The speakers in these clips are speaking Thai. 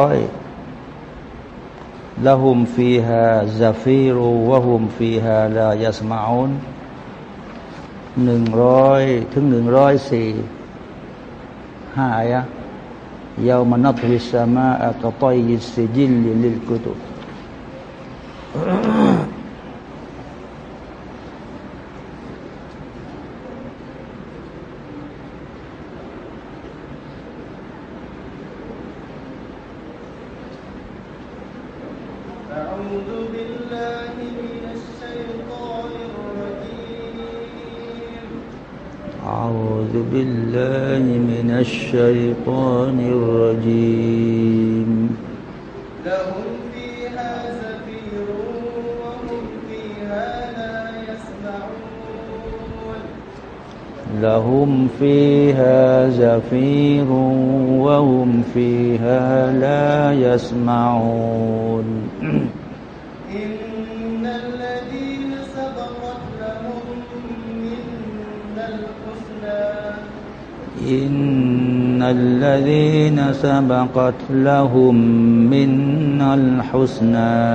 ร้อยلهم فيها زفير وهم فيها لا يسمعونหนึ่งร้อยถึงหนึ่งร้อยสี่ห้าอายะ يوم نطوي السماء كطي السجل للكتب زفير وهم فيها لا يسمعون. إن الذين سبقت لهم منا الحسنى. إن الذين سبقت لهم منا الحسنى.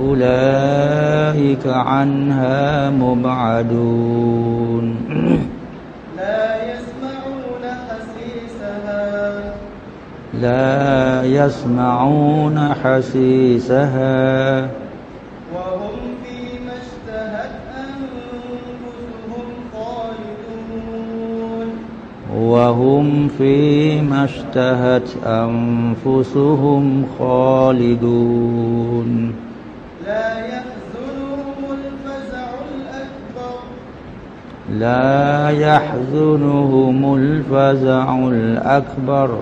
أولئك عنها مبعدون. لا يسمعون حسيسها. لا يسمعون حسيسها. وهم فيما اشتهت أنفسهم خالدون. وهم فيما اشتهت أنفسهم خالدون. لا يحزنهم الفزع الأكبر.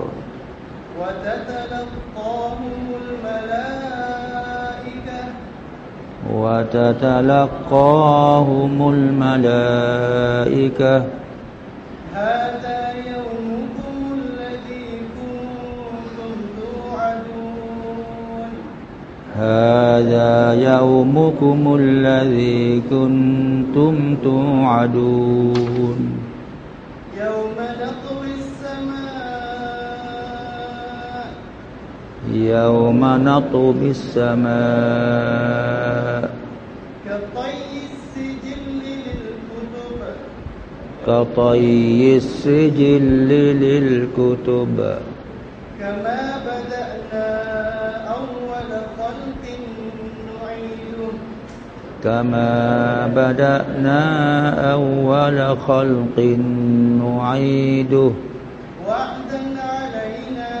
وتتلقاهم الملائكة. وتتلقاهم الملائكة. هذا يومكم الذي كنتم توعدون. يوم نطوي السماء. يوم نطوي السماء. كطي السجل للكتب. كطي السجل للكتب. كما بدأنا خلق نعيده. كما بدأنا أول خلق نعيده. وعدا علينا.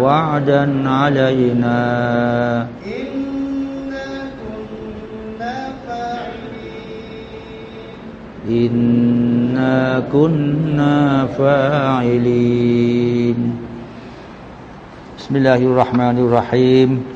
وعدا علينا. إنا كنا فاعلين. إنا كنا فاعلين. بسم الله الرحمن الرحيم.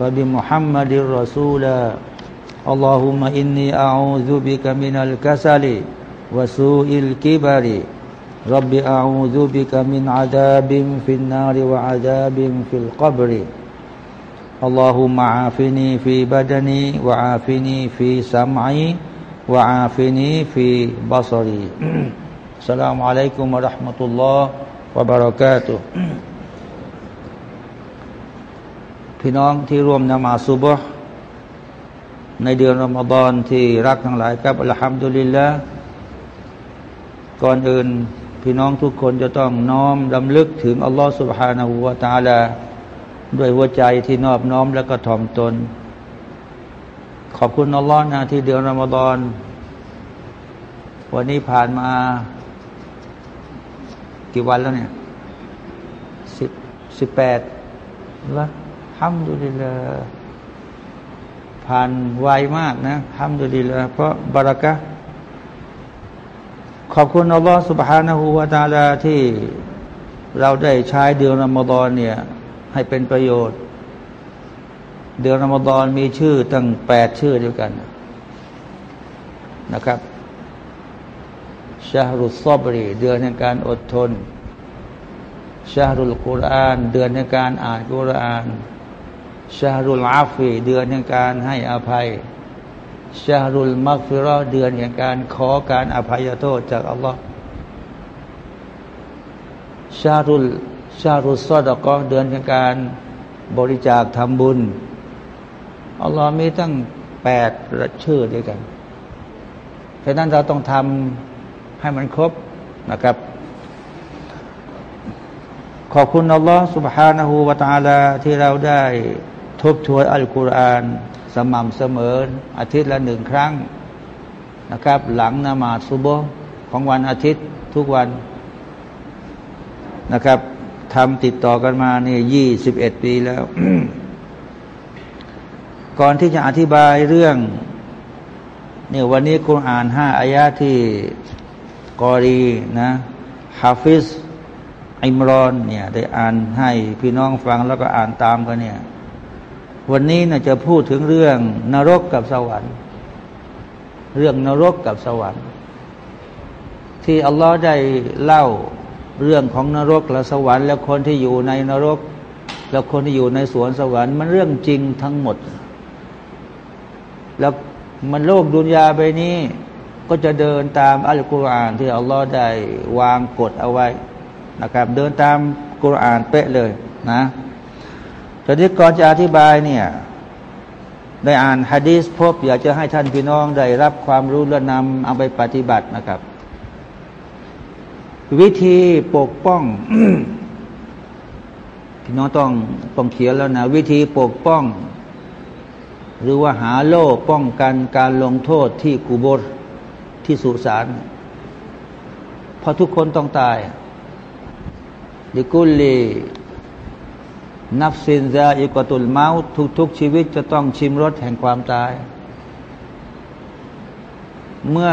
وبمحمد رسولا. اللهم إني أعوذ بك من الكسل وسوء الكبر. رب أعوذ بك من عذاب في النار وعذاب في القبر. اللهم عافني في بدني وعافني في سمعي وعافني في بصري. السلام عليكم ورحمة الله وبركاته. พี่น้องที่ร่วมนมาซุบฮ์ในเดือนรอมฎอนที่รักทั้งหลายครับอัลฮัมดุลิลละก่อนอื่นพี่น้องทุกคนจะต้องน้อมดำลึกถึงอัลลอฮฺสุบฮานาหูวาตาลาด้วยหัวใจที่นอบน้อมแล้วก็ถ่อมตน ขอบคุณอัลลอฮ์นะที่เดือนรอมฎอนวันนี้ผ่านมา กี่วันแล้วเนี่ยสิบสิบแปดละ ฮัมดุลิลลาผ่านไวมากนะฮัมดุลิลลาเพราะบารักะขอบคุณอัลลอฮฺ سبحانه และ تعالى ที่เราได้ใช้เดือนรอมฎอนเนี่ย ให้เป็นประโยชน์ เดือนรอมฎอนมีชื่อตั้งแปดชื่อเดียวกัน นะครับชาฮรุซอบรี เดือนแห่งการอดทนชาฮรุลกุรอาน เดือนแห่งการอ่านกุรอาน ชาฮรุลอาฟี เดือนแห่งการให้อภัยชารุลมักฟิรอเดือนแห่งการขอการอภัยโทษจากอัลลอฮ์ชารุลชารุลซอดก็เดือนแห่งการบริจาคทำบุญอัลลอฮ์มีตั้งแปดชื่อด้วยกันฉะนั้นเราต้องทำให้มันครบนะครับ ขอบคุณอัลลอฮ์ سبحانه และ تعالى ที่เราได้ ทบทวนอัลกุรอานสม่ำเสมอ อาทิตย์ละหนึ่งครั้งนะครับ หลังนมาซุโบของวันอาทิตย์ทุกวันนะครับทำติดต่อกันมาเนี่ยยี่สิบเอ็ดปีแล้ว ก่อนที่จะอธิบายเรื่องเนี่ยวันนี้คุณอ่านห้าอายะที่กอรีนะฮาฟิสอิมรอนเนี่ยได้อ่านให้พี่น้องฟังแล้วก็อ่านตามกันเนี่ย วันนี้นะจะพูดถึงเรื่องนรกกับสวรรค์ เรื่องนรกกับสวรรค์ ที่อัลลอฮ์ได้เล่าเรื่องของนรกและสวรรค์ และคนที่อยู่ในนรก และคนที่อยู่ในสวนสวรรค์ มันเรื่องจริงทั้งหมด แล้วมันโลกดุนยาไปนี้ ก็จะเดินตามอัลกุรอานที่อัลลอฮ์ได้วางกฎเอาไว้นะครับ เดินตามกุรอานเป๊ะเลยนะ ตอนนี้ก่อนจะอธิบายเนี่ยได้อ่านฮะดีสพบ อยากจะให้ท่านพี่น้องได้รับความรู้และนำเอาไปปฏิบัตินะครับ วิธีปกป้องพี่น้องต้องต้องเขียนแล้วนะ วิธีปกป้อง หรือว่าหาโล่ป้องกันการลงโทษที่กูบรที่สุสานเพราะทุกคนต้องตายดิกุลี นับสินซาอิกตุลเมาทุกทุกชีวิตจะต้องชิมรสแห่งความตาย เมื่อ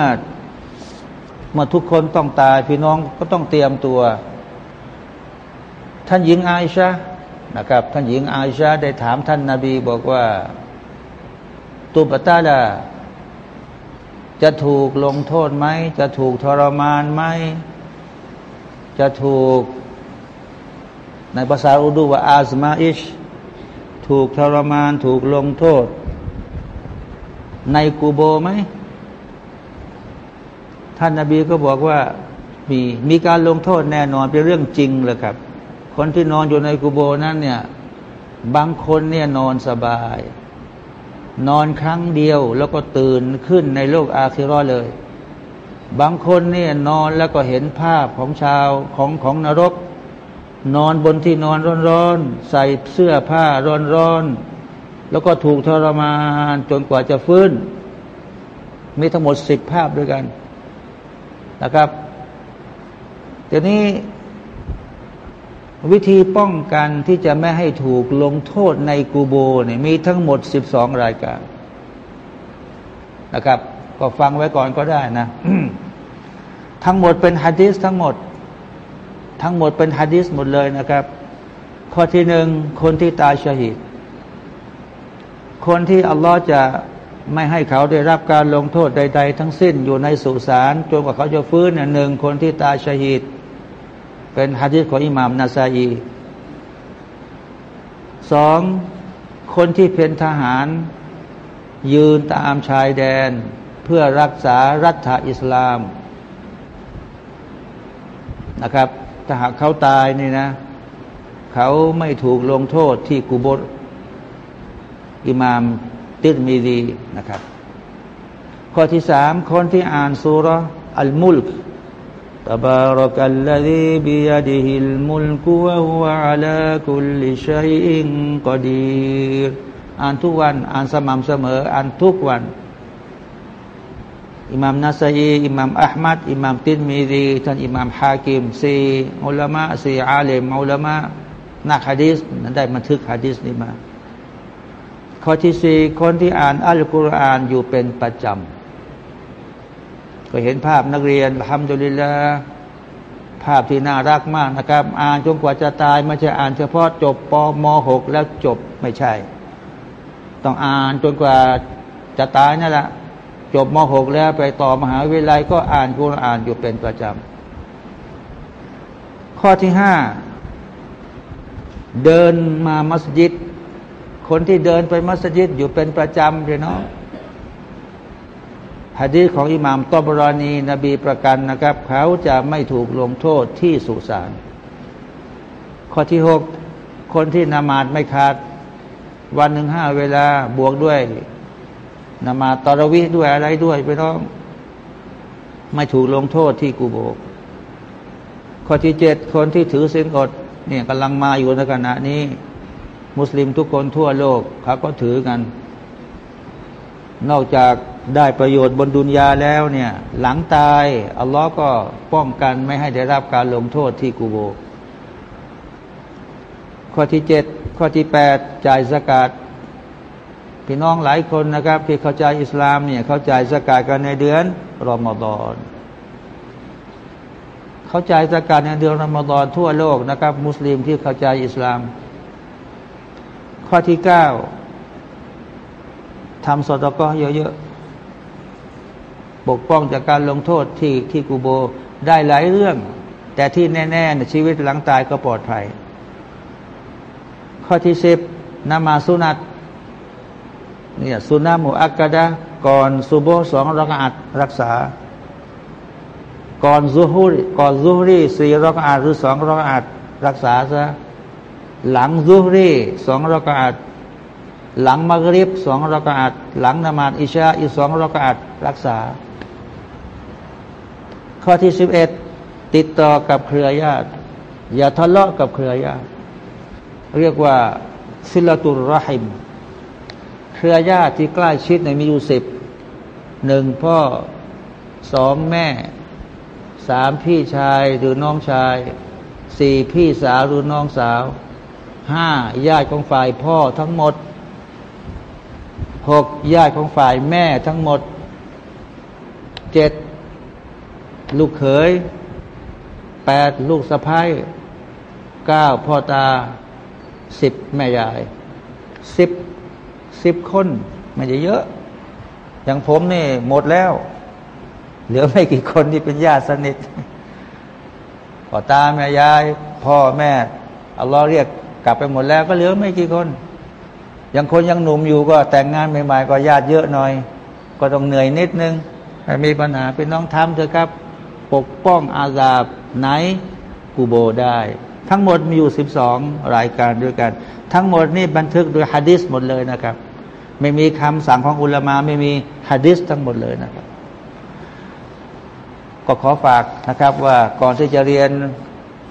เมื่อทุกคนต้องตาย พี่น้องก็ต้องเตรียมตัว ท่านหญิงอาอิชานะครับ ท่านหญิงอาอิชาได้ถามท่านนาบีบอกว่าตุบตาลาจะถูกลงโทษไหม จะถูกทรมานไหม จะถูก ในภาษาอุดูว่าอาสมาอิช ถูกทรมานถูกลงโทษ ในกูโบไหม ท่านนาบีก็บอกว่ามีมีการลงโทษแน่นอนเป็นเรื่องจริงเลยครับ คนที่นอนอยู่ในกูโบนั้นเนี่ย บางคนเนี่ยนอนสบาย นอนครั้งเดียวแล้วก็ตื่นขึ้นในโลกอาคิรอเลย บางคนเนี่ยนอนแล้วก็เห็นภาพของชาวของของนรก นอนบนที่นอนร้อนๆ ใส่เสื้อผ้าร้อนๆ แล้วก็ถูกทรมานจนกว่าจะฟื้น มีทั้งหมดสิบภาพด้วยกันนะครับทีนี้วิธีป้องกันที่จะไม่ให้ถูกลงโทษในกูโบเนี่ยมีทั้งหมดสิบสองรายการนะครับ ก็ฟังไว้ก่อนก็ได้นะ ทั้งหมดเป็นฮะดิษทั้งหมด ทั้งหมดเป็นฮะดิษหมดเลยนะครับ ข้อที่หนึ่งคนที่ตายชหิดคนที่อัลลอฮ์จะไม่ให้เขาได้รับการลงโทษใด ๆ ทั้งสิ้นอยู่ในสุสานจนกว่าเขาจะฟื้นหนึ่งคนที่ตายชหิดเป็นฮะดิษของอิหม่ามนาซาอีสองคนที่เป็นทหาร ยืนตามชายแดน เพื่อรักษารัฐอิสลามนะครับ ถ้าหากเขาตายนี่นะ เขาไม่ถูกลงโทษที่กุบรอิมามติดมีดีนะครับ ข้อที่สามคนที่อ่านสุรอัลมุลก تبارك الذي بيده الملك وهو على كل شيء قدير อ่านทุกวันอ่านสม่ำเสมออ่านทุกวัน อิหม่ามนาซัยอิหม่ามอัลมัดอิหม่ามตินมีดีท่านอิหม่ามฮากิมซีอุลามะซีอาเลมอุลามะนักฮะดีษนั้นได้บันทึกฮะดีษนี้มา ข้อที่สี่คนที่อ่านอัลกุรอานอยู่เป็นประจำก็เห็นภาพนักเรียนทำดุลิลาภาพที่น่ารักมากนะครับ อ่านจนกว่าจะตายไม่ใช่อ่านเฉพาะจบปม .6 แล้วจบไม่ใช่ ต้องอ่านจนกว่าจะตายนั่นแหละ จบม .6 แล้วไปต่อมหาวิทยาลัยก็อ่านกุรอานอยู่เป็นประจำ ข้อที่ห้าเดินมามัสยิด คนที่เดินไปมัสยิดอยู่เป็นประจำเลยเนาะฮะดีของอิหม่ามตบรอนีนบีประกันนะครับ เขาจะไม่ถูกลงโทษที่สุสาน ข้อที่หกคนที่นามาดไม่ขาด วันหนึ่งห้าเวลาบวกด้วย นมาตอรวิด้วยอะไรด้วยไปน้อง ไม่ถูกลงโทษที่กูโบก ข้อที่เจ็ดคนที่ถือสินอดเนี่ยกำลังมาอยู่ในขณะนี้ มุสลิมทุกคนทั่วโลกเขาก็ถือกัน นอกจากได้ประโยชน์บนดุนยาแล้วเนี่ย หลังตายอัลลอฮ์ก็ป้องกันไม่ให้ได้รับการลงโทษที่กูโบ ข้อที่เจ็ดข้อที่แปดจ่ายสกาด พี่น้องหลายคนนะครับที่เข้าใจอิสลามเนี่ยเข้าใจสกาดกันในเดือนรอมฎอนเข้าใจสกาดในเดือนรอมฎอนทั่วโลกนะครับ มุสลิมที่เข้าใจอิสลาม ข้อที่เก้าทำสตก็เยอะๆปกป้องจากการลงโทษที่ที่กูโบได้หลายเรื่อง แต่ที่แน่ๆในชีวิตหลังตายก็ปลอดภัย ข้อที่สิบนมาสุนัต เนี่ยสุนามุอักกะดะก่อนซุโบสองรักอัดรักษา ก่อนซุฮุรก่อนซุฮรีสี่รักอัดหรือสองรักอัดรักษาซะหลังซุฮรีสองรักอัดหลังมักริบสองรักอัดหลังนมาดอิชาอีสองรักอัดรักษา ข้อที่สิบเอ็ดติดต่อกับเครือญาติ อย่าทะเลาะกับเครือญาติ เรียกว่าซิลตุรรหิม เครือญาติที่ใกล้ชิดในมีอยู่สิบหนึ่งพ่อสองแม่สามพี่ชายหรือน้องชายสี่พี่สาวหรือน้องสาวห้าญาติของฝ่ายพ่อทั้งหมดหกญาติของฝ่ายแม่ทั้งหมดเจ็ดลูกเขยแปดลูกสะพ้ายเก้าพ่อตาสิบแม่ยายสิบ สิบคนไม่ใช่เยอะ อย่างผมนี่หมดแล้ว เหลือไม่กี่คนที่เป็นญาติสนิทพ่อตาแม่ยาย พ่อแม่อัลลอฮ์เรียกกลับไปหมดแล้วก็เหลือไม่กี่คนอย่างคนยังหนุ่มอยู่ก็แต่งงานใหม่ๆก็ญาติเยอะหน่อย ก็ต้องเหนื่อยนิดนึงไม่มีปัญหาเป็นน้องทำเถอะครับ ปกป้องอาซาบไหนกูโบได้ ทั้งหมดมีอยู่สิบสองรายการด้วยกัน ทั้งหมดนี่บันทึกโดยฮะดิษหมดเลยนะครับ ไม่มีคำสั่งของอุลามาไม่มีฮะดิษทั้งหมดเลยนะครับ ก็ขอฝากนะครับ ว่าก่อนที่จะเรียน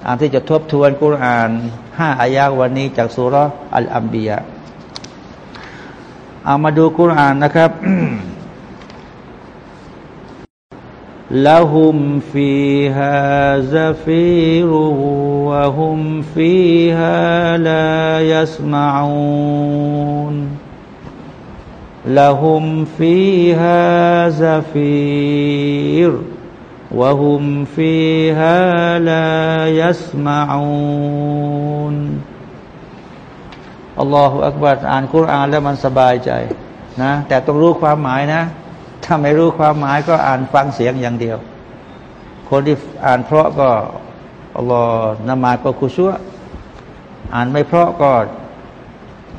อ่านที่จะทบทวนกุรอานห้าอายาวันนี้จากสุรอัลอัมบียะเอามาดูกุรอานนะครับละหุมฟีฮาซาฟิรุวะหุมฟีฮาลายัสมาอูน لهم فيها زفير وهم فيها لا يسمعون อัลลอฮฺอักบัดอ่านคุรานแล้วมันสบายใจนะแต่ต้องรู้ความหมายนะ ถ้าไม่รู้ความหมายก็อ่านฟังเสียงอย่างเดียว คนที่อ่านเพราะก็อัลลอฮ์นมาก็คุชัวอ่านไม่เพราะก็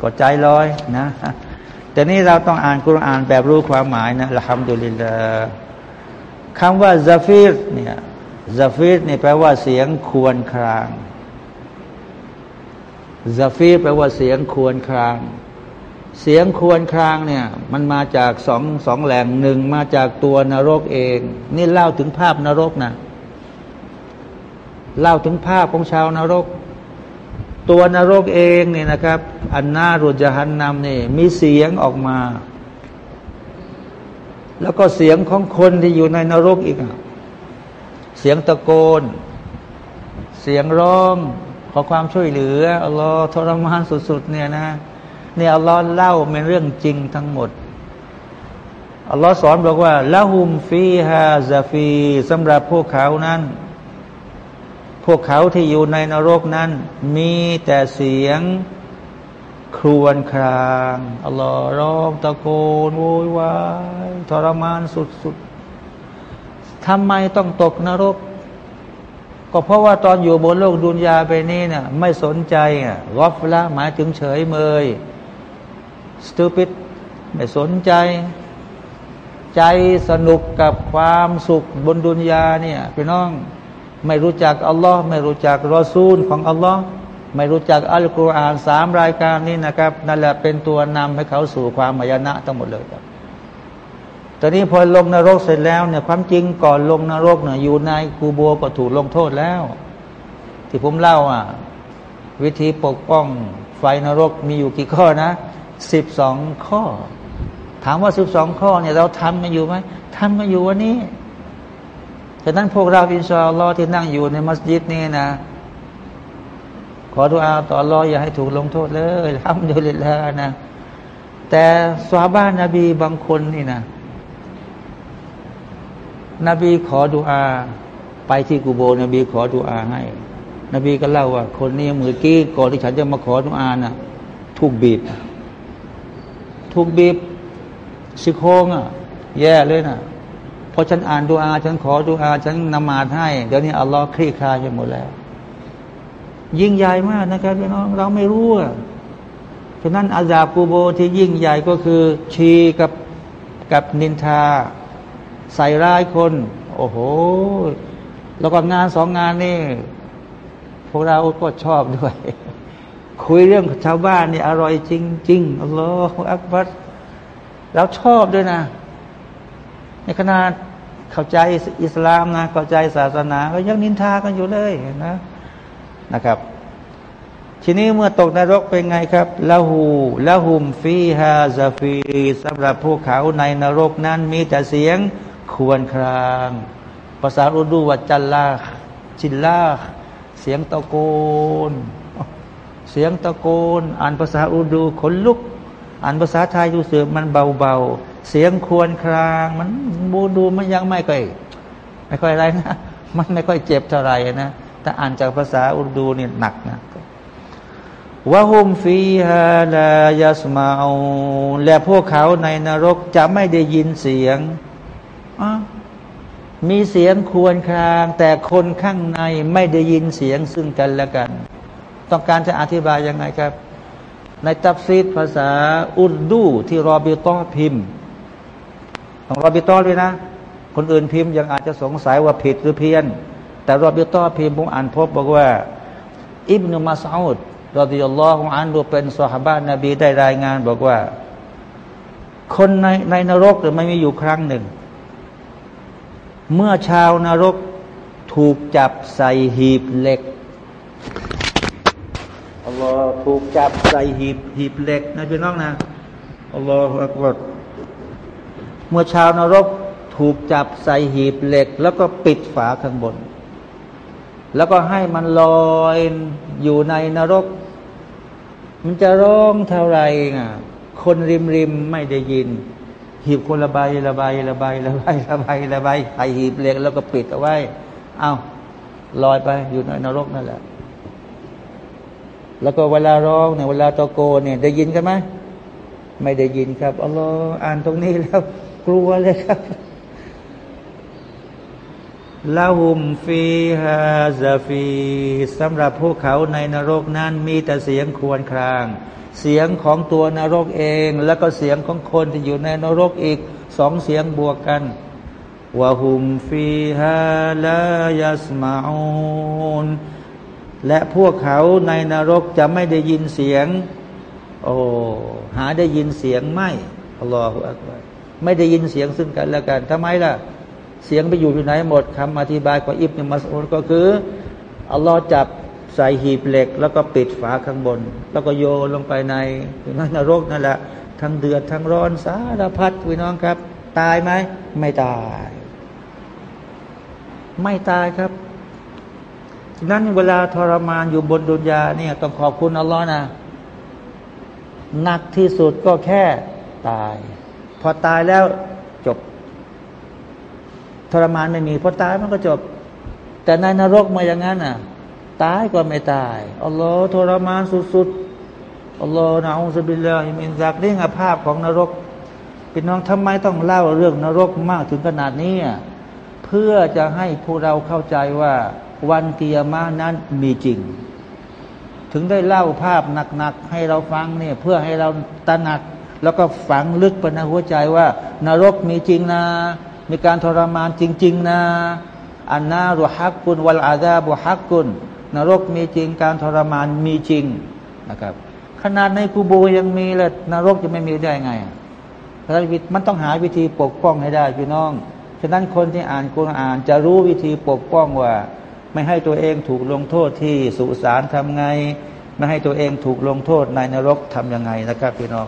ก็ใจลอยนะ แต่นี้เราต้องอ่านกุรอานแบบรู้ความหมายนะالحمد للهคำว่าزفير เนี่ย زفير นี่แปลว่าเสียงครวญคราง زفير แปลว่าเสียงครวญคราง เสียงครวญครางเนี่ย มันมาจากสองสองแหล่งหนึ่งมาจากตัวนรกเอง นี่เล่าถึงภาพนรกนะเล่าถึงภาพของชาวนรก ตัวนรกเองเนี่ยนะครับ อันนารุจหันนำนี่มีเสียงออกมา แล้วก็เสียงของคนที่อยู่ในนรกอีกเสียงตะโกน เสียงร้องขอความช่วยเหลืออัลลอฮ์ทรมานสุดๆเนี่ยนะเนี่ยอัลลอฮ์เล่าเป็นเรื่องจริงทั้งหมดอัลลอฮ์สอนบอกว่าละหุมฟีฮาซาฟีสำหรับพวกเขานั้น พวกเขาที่อยู่ในนรกนั้น มีแต่เสียงครวญครางอัลลอฮ์ร้องตะโกนโวยวายทรมานสุดๆทำไมต้องตกนรก ก็เพราะว่าตอนอยู่บนโลกดุนยาไปนี่นะ่ะไม่สนใจอะวอฟละหมายถึงเฉยเมย stupid ไม่สนใจ ใจสนุกกับความสุขบนดุนยาเนี่ยพี่น้อง ไม่รู้จักอัลลอฮ์ไม่รู้จักรอซูลของอัลลอฮ์ไม่รู้จักอัลกุรอานสามรายการนี้นะครับนั่นแหละเป็นตัวนำให้เขาสู่ความมายนะทั้งหมดเลยครับตอนนี้พอลงนรกเสร็จแล้วเนี่ยความจริงก่อนลงนรกเนี่ยอยู่ในกูโบก็ถูกลงโทษแล้ว ที่ผมเล่าอะวิธีปกป้องไฟนรกมีอยู่กี่ข้อนะสิบสองข้อ ถามว่าสิบสองข้อเนี่ยเราทำมาอยู่ไหมทำมาอยู่วันนี้ ฉะนั้นพวกเราอินชาอัลลอฮ์ที่นั่งอยู่ในมัสยิดนี่นะ ขอดุอาต่อรออย่าให้ถูกลงโทษเลยทำอยู่เลยแล้วนะ แต่สวาบ้านนบีบางคนนี่นะ นบีขอดุอา ไปที่กูโบ นบีขอดุอาให้ นบีก็เล่าว่า คนนี้มือกี้ก่อนที่ฉันจะมาขอดุอานะถูกบีบ ถูกบีบสิโคงอะ แย่เลยนะพ อฉันอ่านดูอาฉันขอดูอาฉันนมาดให้เดี๋ยวนี้อัลลอฮ์คลี่คลายไปหมดแล้ว ยิ่งใหญ่มากนะครับพี่น้องเราไม่รู้อะฉะนั้นอาซาบูโบที่ยิ่งใหญ่ก็คือชีกับกับนินทา ใส่ร้ายคน โอ้โห แล้วก็งานสองงานนี่พวกเราก็ชอบด้วย คุยเรื่องชาวบ้านนี่อร่อยจริงๆอัลลอฮฺอักบัรเราชอบด้วยนะ ในขณะ เข้าใจอิสลามนะเข้าใจศาสนาก็ยังนินทากันอยู่เลยนะนะครับ ทีนี้เมื่อตกนรกเป็นไงครับละหูละหุมฟีฮาซาฟีสำหรับพวกเขาในนรกนั้นมีแต่เสียงควรคราง ภาษาอุดูวัจัลลาจินลาเสียงตะโกน เสียงตะโกน อ่านภาษาอุดูขนลุก อ่านภาษาไทยดูเสือมันเบาๆ เสียงควรคราง มันบูดูมันยังไม่ค่อยไม่ค่อยอะไรนะ มันไม่ค่อยเจ็บเท่าไหร่นะแต่อ่านจากภาษาอุรดูนี่หนักนะวะฮุมฟีฮาลายาสมาอและพวกเขาในนรกจะไม่ได้ยินเสียงมีเสียงควรคราง แต่คนข้างในไม่ได้ยินเสียงซึ่งกันและกัน ต้องการจะอธิบายยังไงครับ ในตัฟซีดภาษาอุรดูที่รอบิตพิมพ์ ของรอบิตอเลยนะ คนอื่นพิมพ์ยังอาจจะสงสัยว่าผิดหรือเพี้ยน แต่รอบิตอพิมพ์ผมอ่านพบบอกว่า อิบนุมาซาอุดรอดิยัลลอฮของอันดูเป็นสหบ้านนบีได้รายงาน บอกว่า คนในในนรกหรือไม่มีอยู่ครั้งหนึ่ง เมื่อชาวนรกถูกจับใส่หีบเหล็กอัลลอฮ์ถูกจับใส่หีบหีบเหล็กนะพี่น้องนะอัลลอฮฺอักบัร เมื่อชาวนรกถูกจับใส่หีบเหล็ก แล้วก็ปิดฝาข้างบน แล้วก็ให้มันลอยอยู่ในนรก มันจะร้องเท่าไรอะคนริมริมไม่ได้ยิน หีบคนละใบละใบละใบละใบละใบละใบใส่หีบเหล็ก แล้วก็ปิดเอาไว้ เอาลอยไปอยู่ในนรกนั่นแหละ แล้วก็เวลาร้องเนี่ยเวลาตะโกนเนี่ยได้ยินกันไหมไม่ได้ยินครับอัลลอฮ์อ่านตรงนี้แล้ว กลัวเลยครับลาหุมฟีฮาซาฟีสำหรับพวกเขาในนรกนั้นมีแต่เสียงควรคราง เสียงของตัวนรกเอง แล้วก็เสียงของคนที่อยู่ในนรกอีกสองเสียงบวกกันวะหุมฟีฮาลายาสมาอูนและพวกเขาในนรกจะไม่ได้ยินเสียง โอ้หาได้ยินเสียงไม่อัลลอฮฺอักบาร ไม่ได้ยินเสียงซึ่งกันและกันทำไมล่ะ เสียงไปอยู่ที่ไหนหมดคำอธิบายของอิบนุมัสอุดก็คืออัลลอฮ์จับใส่หีบเหล็ก แล้วก็ปิดฝาข้างบน แล้วก็โยนลงไปในนรกนั่นแหละทั้งเดือดทั้งร้อนสารพัดพี่น้องครับ ตายไหมไม่ตาย ไม่ตายครับนั้นเวลาทรมานอยู่บนดุนยาเนี่ยต้องขอบคุณอัลลอฮ์นะหนักที่สุดก็แค่ตาย พอตายแล้วจบ ทรมานไม่มี พอตายมันก็จบ แต่ในนรกมาอย่างนั้นอะ ตายก็ไม่ตายอัลลอฮ์ทรมานสุดๆอัลลอฮ์นะอุสบิลลาฮิมินจากเรื่องภาพของนรกพี่น้องทำไมต้องเล่าเรื่องนรกมากถึงขนาดนี้เพื่อจะให้พวกเราเข้าใจว่าวันเกียร์มานั้นมีจริง ถึงได้เล่าภาพหนักๆให้เราฟังเนี่ยเพื่อให้เราตระหนัก แล้วก็ฝังลึกไปในหัวใจว่า นรกมีจริงนะ มีการทรมานจริง ๆ นะอันนารุฮักกุนวัลอาดาบุฮักกุนนรกมีจริง การทรมานมีจริงนะครับ ขนาดในกูโบยังมีเลยนรกจะไม่มีได้ไงมันต้องหาวิธีปกป้องให้ได้พี่น้อง ฉะนั้นคนที่อ่านกุรอานจะรู้วิธีปกป้องว่า ไม่ให้ตัวเองถูกลงโทษที่สุสานทำไง ไม่ให้ตัวเองถูกลงโทษในนรกทำยังไงนะครับพี่น้อง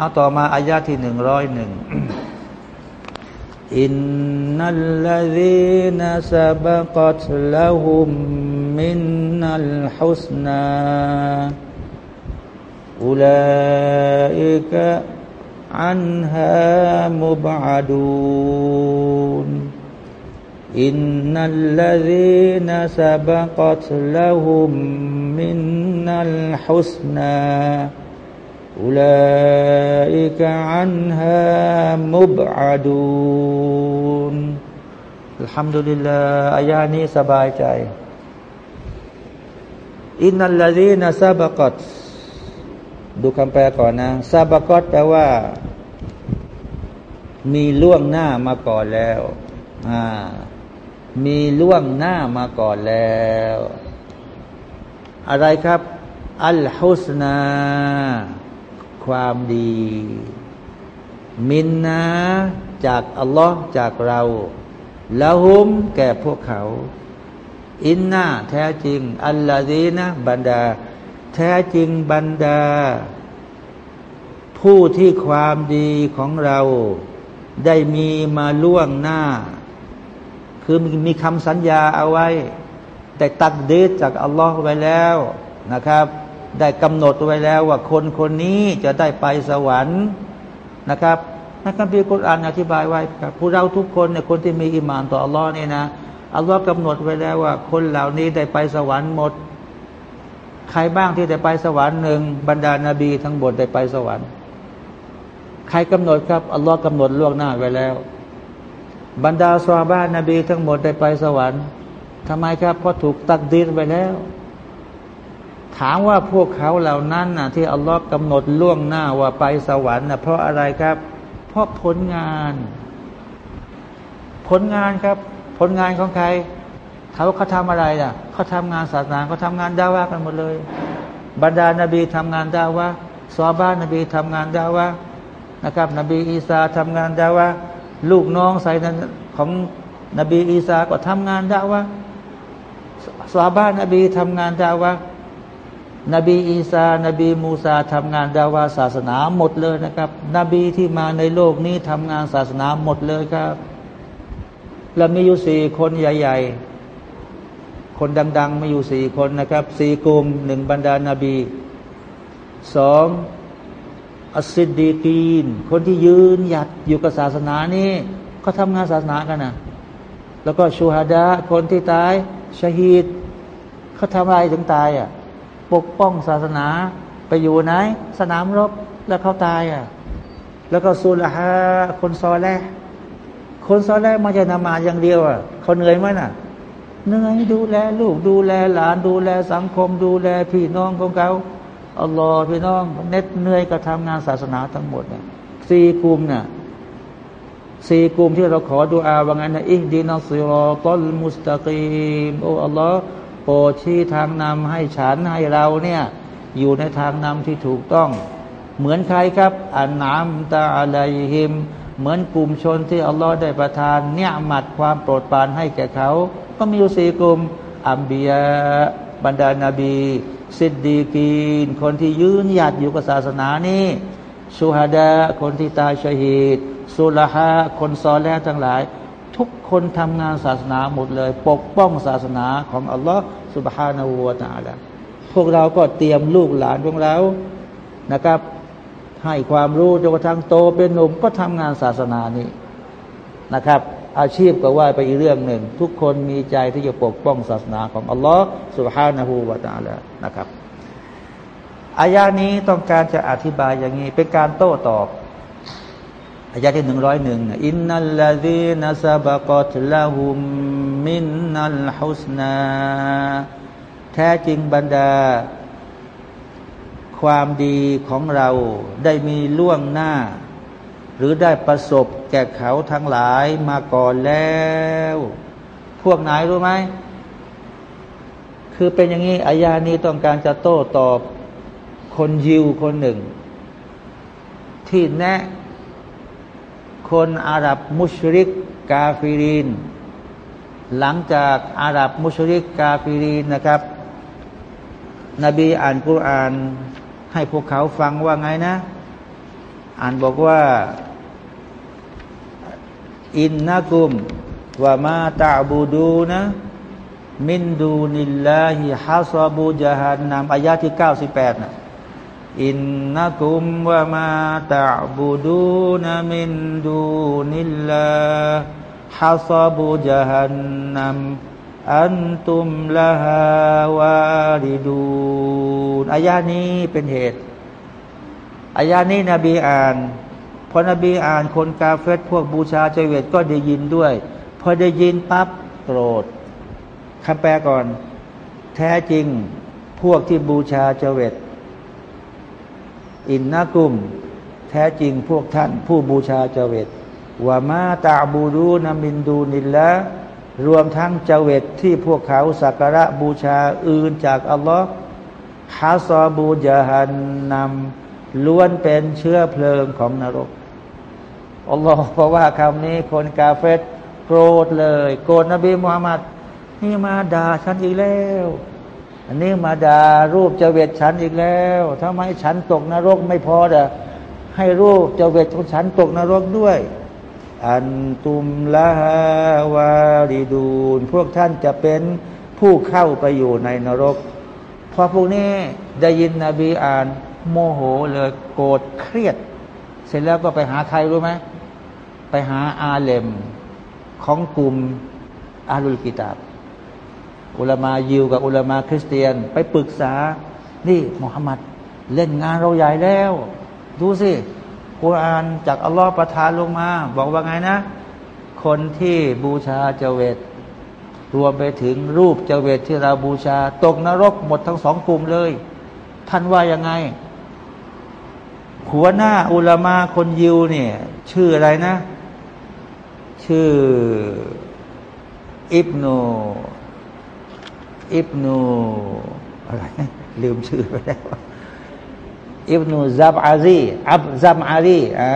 เอาต่อมาอายาที่หนึ่งร้อยหนึ่งอินนัลลาดีนัสบะกัตละหุมมินนัลฮุสนาอุลัยกะอันฮามุบะดูนอินนัลลาดีนัสบะกัตละหุมมินนัลฮุสนา อายานี้สบายใจ อินนัลลดีนซาบกัตดูคำแปลก่อนนะซาบกัตแปลว่า มีล่วงหน้ามาก่อนแล้วอ่ามีล่วงหน้ามาก่อนแล้ว อะไรครับ อัลฮุสนา ความดี มินนาจากอัลลอฮ์จากเราละหุมแก่พวกเขา อินนาแท้จริง อัลลอฮีนะบรรดา แท้จริงบรรดา ผู้ที่ความดีของเรา ได้มีมาล่วงหน้า คือมีคำสัญญาเอาไว้ แต่ตักเดชจากอัลลอฮ์ไว้แล้วนะครับ ได้กำหนดไว้แล้วว่าคนคนนี้จะได้ไปสวรรค์นะครับนักการพิกุรอานอธิบายไว้ครับผู้เราทุกคนเนี่ยคนที่มีอิมานต่ออัลลอฮ์นี่นะอัลลอฮ์กำหนดไว้แล้วว่า คนเหล่านี้ได้ไปสวรรค์หมด ใครบ้างที่ได้ไปสวรรค์หนึ่งบรรดานาบีทั้งหมดได้ไปสวรรค์ ใครกำหนดครับอัลลอฮ์กำหนดล่วงหน้าไว้แล้ว บรรดาสวาบ้านนบีทั้งหมดได้ไปสวรรค์ทำไมครับเพราะถูกตักดีนไปแล้ว ถามว่าพวกเขาเหล่านั้นนะที่อัลลอฮ์กำหนดล่วงหน้าว่าไปสวรรค์นะเพราะอะไรครับ เพราะผลงาน ผลงานครับ ผลงานของใครถามว่าเขาทำอะไรอะเขาทำงานศาสนาเขาทำงานดาว่ากันหมดเลย บรรดานาบีทำงานดาว่าสวาบ้านนบีทำงานดาว่านะครับ นบีอีสาทำงานดาว่าลูกน้องใส่ของนบีอีสาก็ทำงานดาวะสาบ้านนบีทำงานดาวะ นบีอีสานบีมูซาทำงานดาวะศาสนาหมดเลยนะครับ นบีที่มาในโลกนี้ทำงานศาสนาหมดเลยครับ แล้วมีอยู่สี่คนใหญ่ ๆ คนดัง ๆ มีอยู่สี่คนนะครับสี่กลุ่มหนึ่งบรรดานาบีสองอัสซิดดีกีน คนที่ยืนหยัดอยู่กับศาสนานี้เขาทำงานศาสนากันนะแล้วก็ชูฮาดะคนที่ตายชาฮีดเขาทำอะไรถึงตายอะ ปกป้องศาสนาไปอยู่ไหน สนามรบแล้วเขาตายอะ แล้วก็ซูลฮะคนซอแรกคนซอแรกมาจะนามาอย่างเดียวอะเขาเหนื่อยไหมน่ะเหนื่อยดูแลลูกดูแลหลานดูแลสังคม ดูแลพี่น้องของเขาอัลลอฮ์พี่น้องเน็ดเหนื่อยกับทำงานศาสนาทั้งหมดเนี่ยสี่กลุ่มเนี่ยสี่กลุ่มที่เราขอดูอาว่างั้นนะอิดีนัสซิรอตัลมุสตะกีมโอ้อัลลอฮ์ ปรดชี้ทางนำให้ฉันให้เราเนี่ยอยู่ในทางนำที่ถูกต้อง เหมือนใครครับอันนามตาอะไรฮิม เหมือนกลุ่มชนที่อัลลอฮ์ได้ประทานเนี่ยมัดความโปรดปรานให้แก่เขา ก็มีอยู่สี่กลุ่มอัมบียะบรรดานาบีสิดดีกีน คนที่ยืนหยัดอยู่กับศาสนานี้ชูฮาดาคนที่ตายชหีดสุลฮะคนซอแลทั้งหลาย ทุกคนทำงานศาสนาหมดเลย ปกป้องศาสนาของอัลลอฮ์สุบฮานาอูวาตาละพวกเราก็เตรียมลูกหลานของเรานะครับ ให้ความรู้จนกระทั่งโตเป็นหนุ่มก็ทำงานศาสนานี้นะครับ อาชีพก็ว่าไปอีกเรื่องหนึ่ง ทุกคนมีใจที่จะปกป้องศาสนาของอัลลอฮ์สุบฮานาหูวาตาละนะครับอายานี้ต้องการจะอธิบายอย่างนี้ เป็นการโต้ตอบ อายาที่หนึ่งร้อยหนึ่งอินนัลลาดีนัสบะกอตละหุมมินนัลฮุสนาแท้จริงบรรดา ความดีของเราได้มีล่วงหน้า หรือได้ประสบแก่เขาทั้งหลายมาก่อนแล้ว พวกไหนรู้ไหมคือเป็นอย่างนี้อายานี้ต้องการจะโต้ตอบคนยิวคนหนึ่ง ที่แนะ คนอาหรับมุชริกกาฟิรินหลังจากอาหรับมุชริกกาฟิรินนะครับ นบีอ่านกุรอานให้พวกเขาฟังว่าไงนะ อ่านบอกว่า อินนักุมว่ามาตาบูดูนะมินดูนิลลาฮิฮัสบูจฮันนามอายาที่เก้าสิบแปดนะ อินนักุมวะมาตะบูดูนมินดูนิลลาฮัซบูจฮันนัมอันตุมละฮาวาริดูนอายานี้เป็นเหตุอายานี้นบีอ่านพอนบีอ่านคนกาเฟตพวกบูชาเจเวตก็ได้ยินด้วย พอได้ยินปั๊บโกรธคำแปลก่อน แท้จริงพวกที่บูชาเจเวต อินนากุม แท้จริงพวกท่าน ผู้บูชาเจเวตว่ามาตาบูรูนามินดูนิลละรวมทั้งเจเวตที่พวกเขาสักการะบูชาอื่นจากอัลลอฮ์ฮาซอบูจาฮันนำล้วนเป็นเชื้อเพลิงของนรกอัลลอฮ์เพราะว่าคำนี้คนกาเฟตโกรธเลย โกรธนบีมุฮัมมัดนี่มาด่าฉันอีกแล้ว อันนี้มาดารูปเจเวตฉันอีกแล้วทำไมฉันตกนรกไม่พอเด้อให้รูปเจเวตของฉันตกนรกด้วย อันตุมละฮาวาริดูนพวกท่านจะเป็นผู้เข้าไปอยู่ในนรกพอพวกนี้ได้ยินนบีอ่าน โมโหเลยโกรธเครียด เสร็จแล้วก็ไปหาใครรู้ไหมไปหาอาเลมของกลุ่มอาลุลกิตาบ อุลามายิวกับอุลามาคริสเตียน ไปปรึกษา นี่มุฮัมมัดเล่นงานเราใหญ่แล้ว ดูสิกุรอานจากอัลลอฮ์ประทานลงมา บอกว่าไงนะ คนที่บูชาเจเวตรวมไปถึงรูปเจเวตที่เราบูชา ตกนรกหมดทั้งสองกลุ่มเลย ท่านว่ายังไง หัวหน้าอุลามาคนยิวเนี่ย ชื่ออะไรนะ ชื่ออิบโน อิบนูอะไรลืมชื่อไปแล้วอิบนูซับอาซีอับซัมอารีอ่า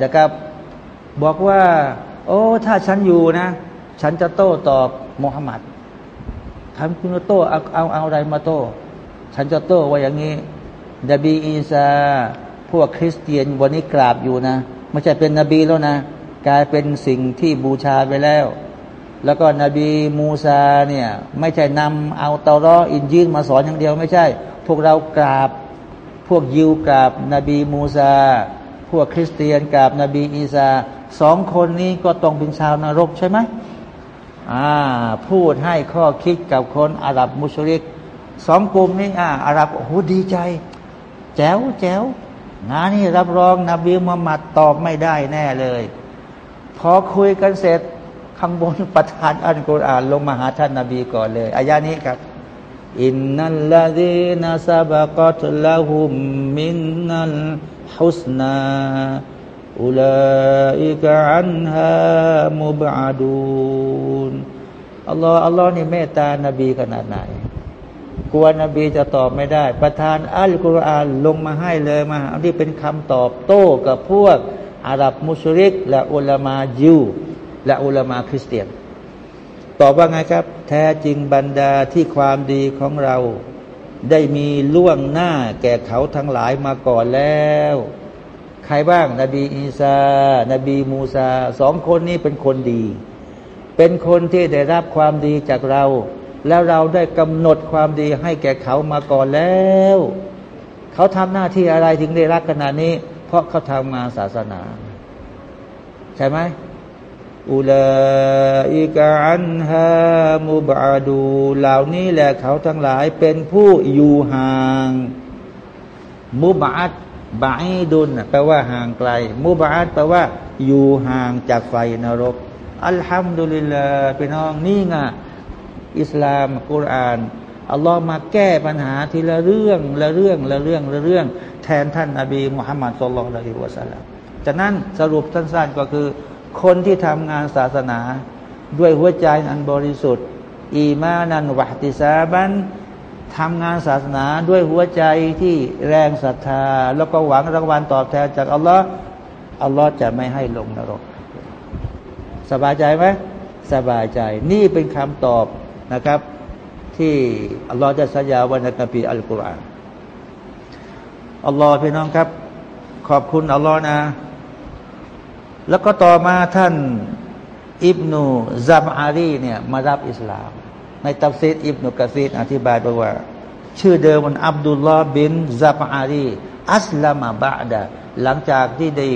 จะกับบอกว่า โอ้ ถ้าฉันอยู่นะ ฉันจะโต้ตอบมุฮัมมัดทำคุณโต้เอาเอาเอาอะไรมาโต้ฉันจะโต้ว่าอย่างนี้นบีอีสาพวกคริสเตียนวันนี้กราบอยู่นะไม่ใช่เป็นนบีแล้วนะ กลายเป็นสิ่งที่บูชาไปแล้ว แล้วก็นบีมูซาเนี่ยไม่ใช่นำเอาเตารออินยืนมาสอนอย่างเดียวไม่ใช่ พวกเรากราบ พวกยิวกราบนบีมูซา พวกคริสเตียนกราบนบีอีสาสองคนนี้ก็ต้องเป็นชาวนรกใช่ไหมอ่าพูดให้ข้อคิดกับคนอาหรับมุชริกสองกลุ่มนี้อ่าอาหรับโอ้โหดีใจ แจ๋วแจ๋วงานนี้รับรองนบีมุฮัมมัดตอบไม่ได้แน่เลย พอคุยกันเสร็จ ข้างบนประทานอัลกุรอานลงมาหาท่านนาบีก่อนเลยอายานี้ครับ อินนัลลาดีนัสบะกตละหุมมินนัลฮุสนาอุลาอิกอันฮามุบอาดูนอัลลอฮ์อัลลอฮ์นี่เมตตานบีขนาดไหนกลัวนบีจะตอบไม่ได้ ประทานอัลกุรอานลงมาให้เลยมาอันนี้เป็นคำตอบโต้กับพวกอาหรับมุชริก และอุลามายิว และอุลามาคริสเตียน ตอบว่าไงครับ แท้จริงบรรดาที่ความดีของเราได้มีล่วงหน้าแก่เขาทั้งหลายมาก่อนแล้ว ใครบ้าง นบีอีสานบีมูซาสองคนนี้เป็นคนดี เป็นคนที่ได้รับความดีจากเรา แล้วเราได้กำหนดความดีให้แก่เขามาก่อนแล้ว เขาทำหน้าที่อะไรถึงได้รักขนาดนี้ เพราะเขาทำงานศาสนา ใช่ไหม อุลาอิกอันฮามุบาดูเหล่านี้แหละเขาทั้งหลายเป็นผู้อยู่ห่าง มุบาดบายดุนแปลว่าห่างไกล มุบาดแปลว่า อยู่ห่างจากไฟนรก อัลฮัมดุลิลลาห์พี่น้องนี่ไงอิสลามกุรอานอัลลอฮ์มาแก้ปัญหาทีละเรื่องละเรื่องละเรื่องละเรื่อง แทนท่านนาบีมุฮัมมัดสุลลัลละฮิวะสัลลัมจากนั้นสรุปสั้นๆก็คือ คนที่ทำงานศาสนา ด้วยหัวใจอันบริสุทธิ์ อีมานันวะติซาบันทำงานศาสนาด้วยหัวใจที่แรงศรัทธา แล้วก็หวังรางวัลตอบแทนจากอัลลอฮ์อัลลอฮ์จะไม่ให้ลงนรก สบายใจไหมสบายใจ นี่เป็นคำตอบนะครับ ที่อัลลอฮ์จะสัญญาวันในกัมภีร์อัลกุรอานอัลลอฮ์พี่น้องครับ ขอบคุณอัลลอฮ์นะ แล้วก็ต่อมาท่านอิบนูซัมอารีเนี่ยมารับอิสลาม ในตัฟซีรอิบนุกะซีดอธิบายบอกว่า ชื่อเดิมมันอับดุลลอฮ์บินซัมอารีأسلم بعدหลังจากที่ได้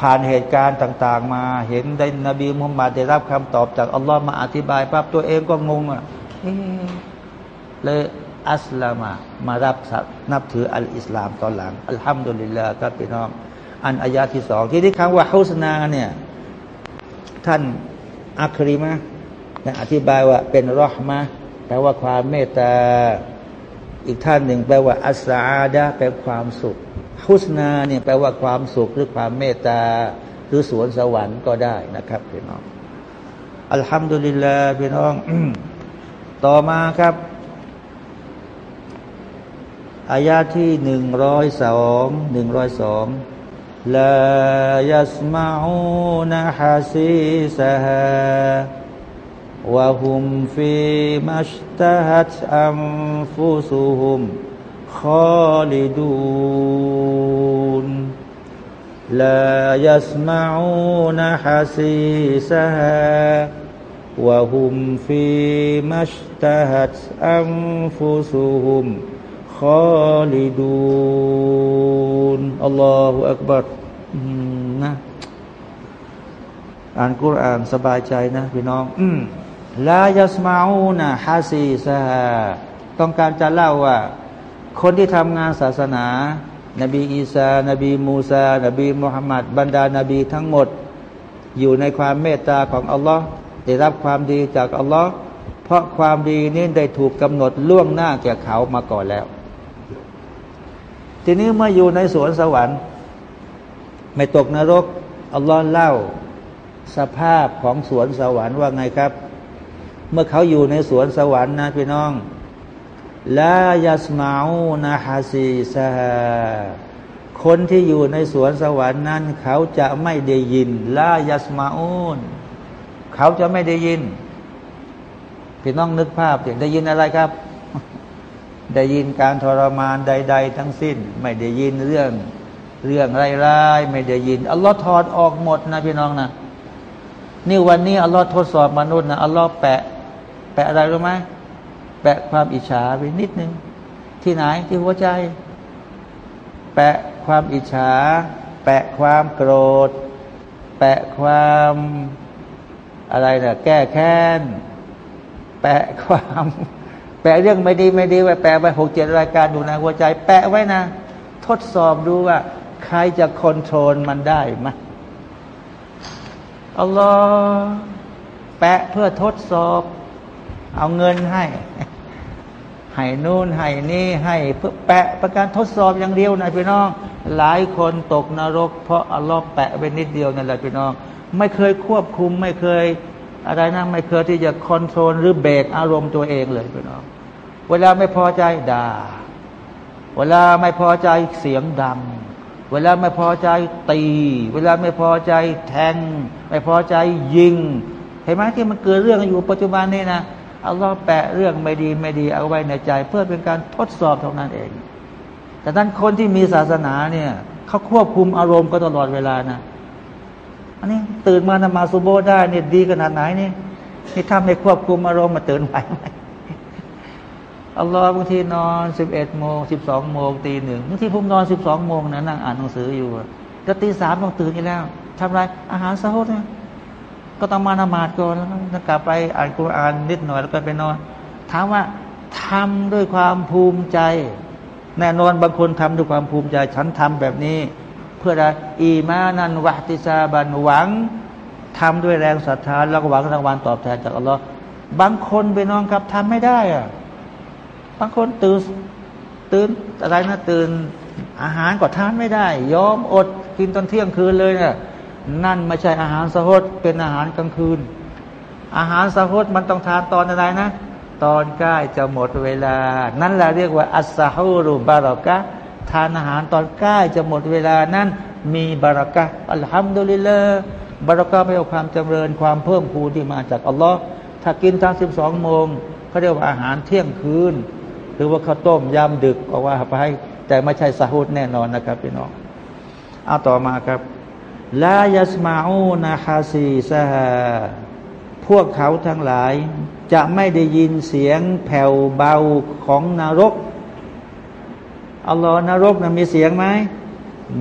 ผ่านเหตุการณ์ต่าง ๆ มาเห็นได้นบีมุฮัมมัดได้รับคำตอบจากอัลลอฮ์มาอธิบายปั๊บตัวเองก็งงอะเลยอัสลามามารับนับถืออัลอิสลามตอนหลัง อัลฮัมดุลิลลาห์ครับพี่น้อง อันอายาที่สองที่ที่คำว่าฮุสนาเนี่ยท่านอัครีมะอธิบายว่าเป็นรอห์มะแปลว่าความเมตตา อีกท่านหนึ่งแปลว่าอัสอาดะแปลความสุขฮุสนาเนี่ยแปลว่าความสุขหรือความเมตตา หรือสวนสวรรค์ก็ได้นะครับพี่น้องอัลฮัมดุลิลลาห์พี่น้อง ต่อมาครับอายาที่หนึ่งร้อยสองหนึ่งร้อยสอง لا يسمعون حسيسها وهم فيما اشتهت أنفسهم خالدون. لا يسمعون حسيسها وهم فيما اشتهت أنفسهم خالدون الله أكبر นะอ่านกุรอานสบายใจนะพี่น้องลายัสมาอูนะฮาซีซาต้องการจะเล่าว่า คนที่ทำงานศาสนา นบีอีสา นบีมูซา นบีมุฮัมมัด บรรดานาบีทั้งหมด อยู่ในความเมตตาของอัลลอฮ์ได้รับความดีจากอัลลอฮ์เพราะความดีนี้ได้ถูกกำหนดล่วงหน้าแก่เขามาก่อนแล้ว ทีนี้เมื่ออยู่ในสวนสวรรค์ ไม่ตกนรกอัลลอฮ์เล่าสภาพของสวนสวรรค์ว่าไงครับ เมื่อเขาอยู่ในสวนสวรรค์นะพี่น้องลายัสมาอูนาฮาซีซาคนที่อยู่ในสวนสวรรค์นั้น เขาจะไม่ได้ยินลายัสมาอูนเขาจะไม่ได้ยิน พี่น้องนึกภาพได้ยินอะไรครับ ได้ยินการทรมานใด ๆ ทั้งสิ้น ไม่ได้ยินเรื่องเรื่องร้ายๆไม่ได้ยินอัลลอฮ์ถอดออกหมดนะพี่น้องนะนี่วันนี้อัลลอฮ์ทดสอบมนุษย์นะอัลลอฮ์แปะ แปะอะไรรู้ไหมแปะความอิจฉาไปนิดนึง ที่ไหนที่หัวใจ แปะความอิจฉา แปะความโกรธ แปะความอะไรนะแก้แค้น แปะความ แปะเรื่องไม่ดีไม่ดีไว้แปะไว้หกเจ็ดรายการดูนะหัวใจ แปะไว้นะ ทดสอบดูว่า ใครจะคอนโทรลมันได้ไหมอัลลอฮ์แปะเพื่อทดสอบ เอาเงินให้ ให้นู่นให้นี่ให้เพื่อแปะประการทดสอบอย่างเดียวนะพี่น้อง หลายคนตกนรก เพราะอัลลอฮ์แปะไปนิดเดียวนั่นแหละพี่น้อง ไม่เคยควบคุมไม่เคย อะไรนะไม่เคยที่จะคอนโทรลหรือเบรกอารมณ์ตัวเองเลยพี่น้องเวลาไม่พอใจด่า เวลาไม่พอใจเสียงดัง เวลาไม่พอใจตี เวลาไม่พอใจแทง ไม่พอใจยิง เห็นไหมที่มันเกิดเรื่องอยู่ปัจจุบันนี่นะเอัลลอแปะเรื่องไม่ดีไม่ดีเอาไว้ในใจ เพื่อเป็นการทดสอบเท่านั้นเอง แต่ท่านคนที่มีศาสนาเนี่ยเขาควบคุมอารมณ์ก็ตลอดเวลานะ อันนี้ตื่นมานมาสุโบได้เนี่ยดีขนาดไหนนี่นี่ทำในควบคุมอารมณ์มาตื่นไหวไหมอัลลอฮ์บางทีนอนสิบเอ็ดโมงสิบสองโมงตีหนึ่งบางทีผมนอนสิบสองโมงนะนั่งอ่านหนังสืออยู่ก็ตีสามต้องตื่นอีกแล้วทำไรอาหารซาฮดนี่ยก็ต้องมานมาดก่อนแล้วก็กลับไปอ่านกุรอานนิดหน่อยแล้วก็ไปนอน ถามว่าทำด้วยความภูมิใจ แน่นอนบางคนทำด้วยความภูมิใจ ฉันทำแบบนี้ เพื่ออะไรอีมานันวะติซาบันหวังทำด้วยแรงศรัทธาแล้วก็หวังรางวัลตอบแทนจากอัลลอฮ์บางคนไปนอนครับทำไม่ได้อะบางคนตื่นตื่นอะไรนะตื่นอาหารก็ทานไม่ได้ ยอมอดกินตอนเที่ยงคืนเลยเนี่ยนั่นไม่ใช่อาหารสะฮดเป็นอาหารกลางคืน อาหารสะฮดมันต้องทานตอนอะไรนะ ตอนใกล้จะหมดเวลา นั่นแหละเรียกว่าอัสซาฮูรุบารอกะ ทานอาหารตอนใกล้จะหมดเวลานั้นมีบารอกะอัลฮัมดุลิลละบารอกะไม่เอาความจำเริญความเพิ่มพูนที่มาจากอัลลอฮ์ถ้ากินทั้งสิบสองโมงเขาเรียกว่าอาหารเที่ยงคืน หรือว่าข้าวต้มยำดึกก็ว่าไปแต่ไม่ใช่สาหุดแน่นอนนะครับพี่น้องเอาต่อมาครับลายัสมาอูนาคาซีซาพวกเขาทั้งหลายจะไม่ได้ยินเสียงแผ่วเบาของนรก อัลลอฮ์นรกนะมีเสียงไหม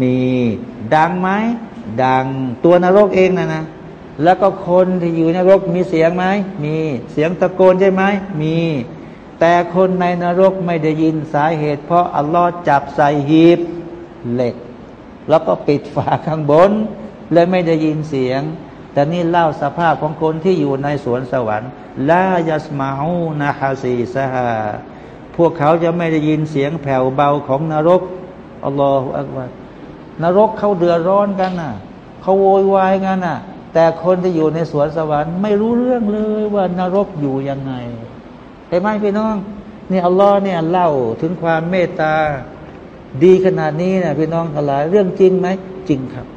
มีดังไหมดังตัวนรกเองนะนะแล้วก็คนที่อยู่ในนรกมีเสียงไหมมีเสียงตะโกนใช่ไหมมี แต่คนในนรกไม่ได้ยินสาเหตุ เพราะอัลลอฮ์จับใส่หีบเหล็ก แล้วก็ปิดฝาข้างบนเลยไม่ได้ยินเสียง แต่นี่เล่าสภาพของคนที่อยู่ในสวนสวรรค์ลายัสมาอูนาฮาซีซาฮา พวกเขาจะไม่ได้ยินเสียงแผ่วเบาของนรกอัลลอฮฺอักบารนรกเขาเดือดร้อนกันน่ะเขาโวยวายกันน่ะ แต่คนที่อยู่ในสวนสวรรค์ไม่รู้เรื่องเลยว่านรกอยู่ยังไงเห็นไหมพี่น้องนี่อัลลอฮ์เนี่ยเล่าถึงความเมตตาดีขนาดนี้นะพี่น้องทั้งหลายเรื่องจริงไหมจริงครับ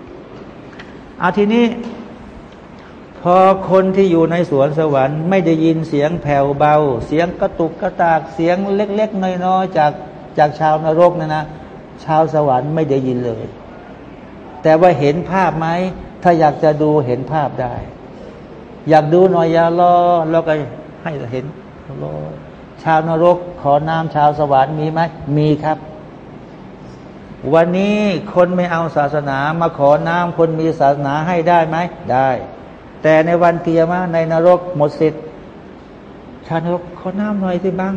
อาทีนี้ พอคนที่อยู่ในสวนสวรรค์ ไม่ได้ยินเสียงแผ่วเบา เสียงกระตุกกระตากเสียงเล็กๆน้อยๆจากจากชาวนรกนะนะ ชาวสวรรค์ไม่ได้ยินเลย แต่ว่าเห็นภาพไหมถ้าอยากจะดูเห็นภาพได้ อยากดูหน่อยยาลอเราก็ให้เห็นชาวนรกขอน้ำชาวสวรรค์มีไหมมีครับ วันนี้คนไม่เอาศาสนามาขอน้ำคนมีศาสนาให้ได้ไหมได้ แต่ในวันเกียรมาในนรกหมดสิทธิ์ชานรกขอน้ำหน่อยสิบ้าง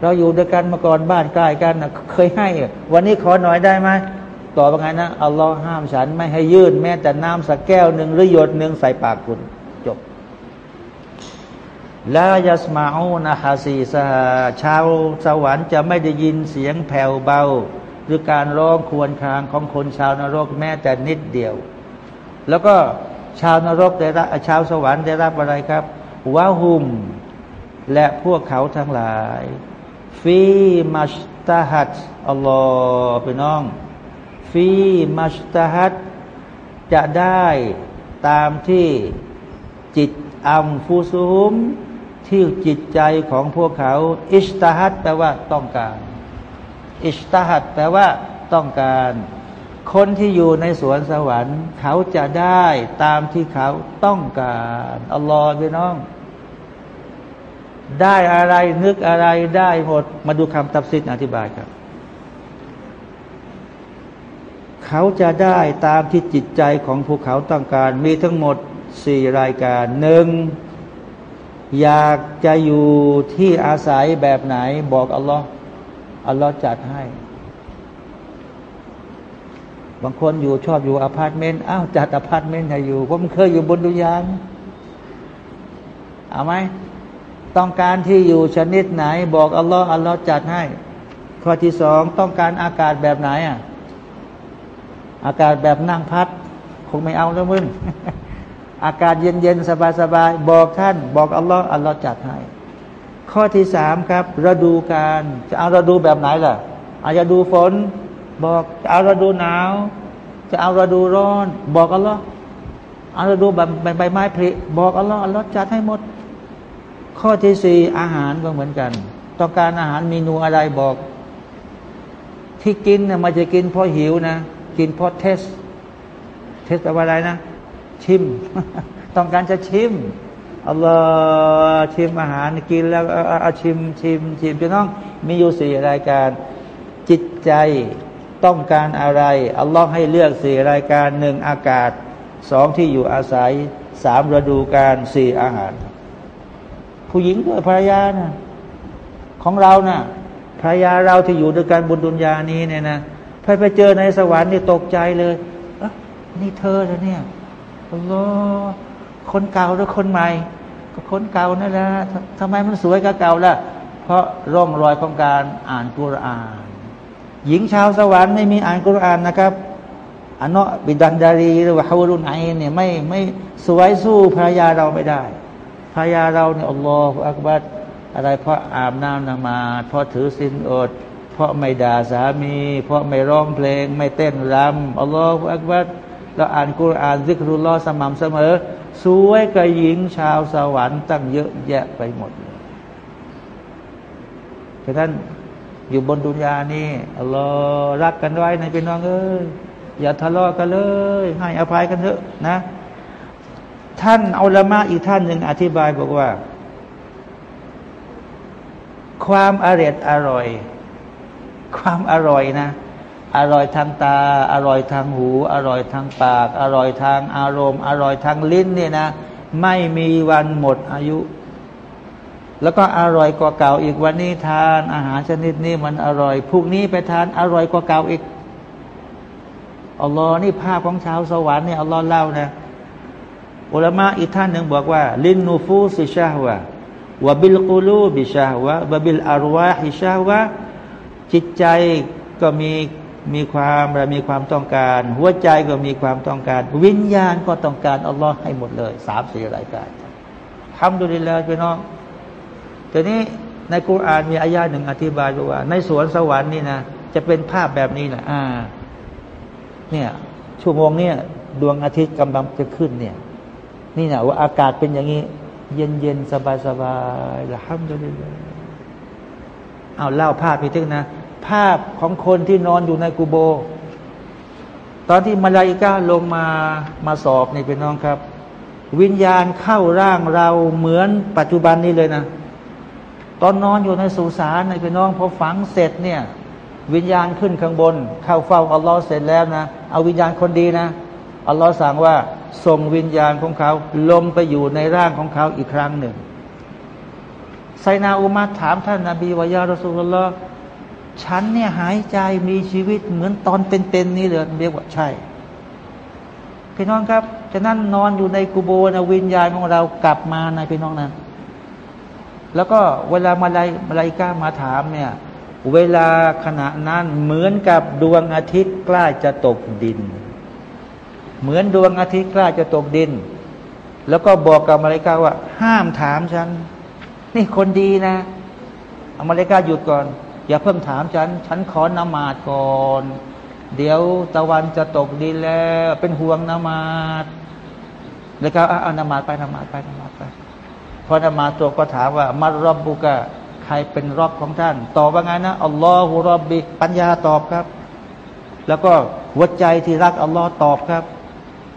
เราอยู่ด้วยกันมาก่อนบ้านใกล้กันนะเคยให้ วันนี้ขอหน่อยได้ไหมต่อไปไงนะอัลลอฮ์ห้ามฉันไม่ให้ยื่นแม้แต่น้ำสักแก้วหนึ่งหรือหยดหนึ่งใส่ปากคุณจบลายัสมาอูนะฮาซีซาชาวสวรรค์จะไม่ได้ยินเสียงแผ่วเบา หรือการร้องควรครางของคนชาวนรกแม้แต่นิดเดียว แล้วก็ ชาวนรกได้รับชาวสวรรค์ได้รับอะไรครับวาหุม และพวกเขาทั้งหลาย ฟีมัชตาฮัดอัลลอฮ์พี่น้อง ฟีมัชตาฮัดจะได้ตามที่จิตอัมฟูซุมที่จิตใจของพวกเขา อิสตาฮัดแปลว่าต้องการ อิสตาหัดแปลว่าต้องการ คนที่อยู่ในสวนสวรรค์ เขาจะได้ตามที่เขาต้องการอัลลอฮฺพี่น้อง ได้อะไรนึกอะไรได้หมด มาดูคำตัดสินอธิบายครับ เขาจะได้ตามที่จิตใจของพวกเขาต้องการ มีทั้งหมดสี่รายการหนึ่งอยากจะอยู่ที่อาศัยแบบไหนบอกอัลลอฮ์อัลลอฮ์จัดให้ บางคนอยู่ชอบอยู่อพาร์ตเมนต์อ้าวจัดอพาร์ตเมนต์ให้อยู่ผมเคยอยู่บนดุนยาเอาไหมต้องการที่อยู่ชนิดไหน บอกอัลลอฮ์อัลลอฮ์จัดให้ ข้อที่สองต้องการอากาศแบบไหนอะอากาศแบบนั่งพัด คงไม่เอาแล้วมึงอากาศเย็นๆ สบายๆ บอกท่าน บอกอัลลอฮ์อัลลอฮ์จัดให้ ข้อที่สามครับฤดูการจะเอาฤดูแบบไหนล่ะอาจจะดูฝน บอกจะเอาฤดูหนาว จะเอาฤดูร้อน บอกกันหรอเอาเราดูแบบใบไม้ผลิบอกอัลลอฮ์อัลลอฮ์จัดให้หมด ข้อที่สี่อาหารก็เหมือนกันต้องการอาหารเมนูอะไรบอก ที่กินเนี่ยมันจะกินเพราะหิวนะ กินเพราะเทส เทสแปลว่าอะไรนะ ชิม ต้องการจะชิมอัลลอฮ์ชิมอาหารกินแล้วเอาชิมชิมชิมพี่น้องมีอยู่สี่รายการจิตใจ ต้องการอะไร อัลลอฮ์ให้เลือกสี่รายการหนึ่งอากาศสองที่อยู่อาศัยสามฤดูกาลสี่อาหาร ผู้หญิงด้วยภรรยานะของเรานะ่ะภรรยาเราที่อยู่ด้วยกันบนดุนยานี้เนี่ยนะพอไปเจอในสวรรค์นี่ตกใจเลยอะนี่เธอแล้วเนี่ยอัลลอฮ์คนเก่าหรือคนใหม่ ก็คนเก่านั่นแหละทำไมมันสวยกับเก่าล่ะ เพราะร่องรอยของการอ่านกุรอาน หญิงชาวสวรรค์ไม่มีอ่านกุรอานนะครับอันเนาะบิดันดารีหรือว่าฮาวรุนไอเนี่ยไม่ไม่สวยสู้ภรรยาเราไม่ได้ภรรยาเราเนี่ยอัลลอฮฺอักบัดอะไรเพราะอาบน้ำนมาเพราะถือศีลอด เพราะไม่ด่าสามี เพราะไม่ร้องเพลง ไม่เต้นรำอัลลอฮฺอักบัดเราอ่านกุรอานซิกรุลลอฮ์สม่ำเสมอ สวยกับหญิงชาวสวรรค์ตั้งเยอะแยะไปหมดเลยฉะนั้น อยู่บนดุนยานี่อัลลอฮ์รักกันไว้ในพี่น้องเอ้ยอย่าทะเลาะกันเลย ให้อภัยกันเถอะนะ ท่านอัลมะอีกท่านหนึ่งอธิบายบอกว่า ความอร่อยอร่อย ความอร่อยนะ อร่อยทางตา อร่อยทางหู อร่อยทางปาก อร่อยทางอารมณ์ อร่อยทางลิ้นเนี่ยนะ ไม่มีวันหมดอายุ แล้วก็อร่อยกว่าเก่าอีกวันนี้ทาน อาหารชนิดนี้มันอร่อยพรุ่งนี้ไปทานอร่อยกว่าเก่าอีกอัลลอฮ์นี่ภาพของชาวสวรรค์เนี่ยอัลลอฮ์เล่านะอุลามะอีกท่านหนึ่งบอกว่า ลินนูฟูสิชาวะวะบิลกูลูบิชาวะวะบิลอารวาฮิชาวะจิตใจก็มีมีความและมีความต้องการ หัวใจก็มีความต้องการ วิญญาณก็ต้องการอัลลอฮ์ให้หมดเลยสามสี่รายการทำดูดีแล้วพี่น้อง ทีนี้ในกุรอานมีอายาหนึ่งอธิบายว่า ในสวนสวรรค์นี่นะจะเป็นภาพแบบนี้แหละอ่า เนี่ย ชั่วโมงเนี่ยดวงอาทิตย์กำลังจะขึ้นเนี่ย นี่นะว่าอากาศเป็นอย่างนี้ เย็นเย็นสบายสบายละห้ามจะเลยเอาเล่าภาพไปทึงนะ ภาพของคนที่นอนอยู่ในกูโบ ตอนที่มาลาอิกาลงมามาสอบนี่เป็นน้องครับ วิญญาณเข้าร่างเราเหมือนปัจจุบันนี้เลยนะ ตอนนอนอยู่ในสุสานในเป็นน้องพอฝังเสร็จเนี่ย วิญญาณขึ้นข้างบน เข้าเฝ้าอัลลอฮ์เสร็จแล้วนะเอาวิญญาณคนดีนะอัลลอฮ์สั่งว่าส่งวิญญาณของเขาลมไปอยู่ในร่างของเขาอีกครั้งหนึ่งไซนาอุมาถามท่านนาบีวายารสุลลอฮ์ฉันเนี่ยหายใจมีชีวิตเหมือนตอนเป็นๆนี่เลยเรียกว่าใช่พี่น้องครับ ฉะนั้นนอนอยู่ในกูโบนะวิญญาณของเรากลับมาในพี่น้องนั้น แล้วก็เวลามาลายมาลายกามาถามเนี่ย เวลาขณะนั้นเหมือนกับดวงอาทิตย์ใกล้จะตกดิน เหมือนดวงอาทิตย์ใกล้จะตกดิน แล้วก็บอกกับมาเลกาว่า ห้ามถามฉัน นี่คนดีนะอเมริกาหยุดก่อน อย่าเพิ่มถามฉัน ฉันขอนมาดก่อน เดี๋ยวตะวันจะตกดินแล้ว เป็นห่วงนมาดแล้วก็เอานมาดไปนมาดไปนมาดไป พอนมาตัวก็ถามว่ามารอบบุกะใครเป็นรอบของท่าน ตอบว่าไงนะอัลลอฮฺรอบบิปัญญาตอบครับ แล้วก็หัวใจที่รักอัลลอฮ์ตอบครับ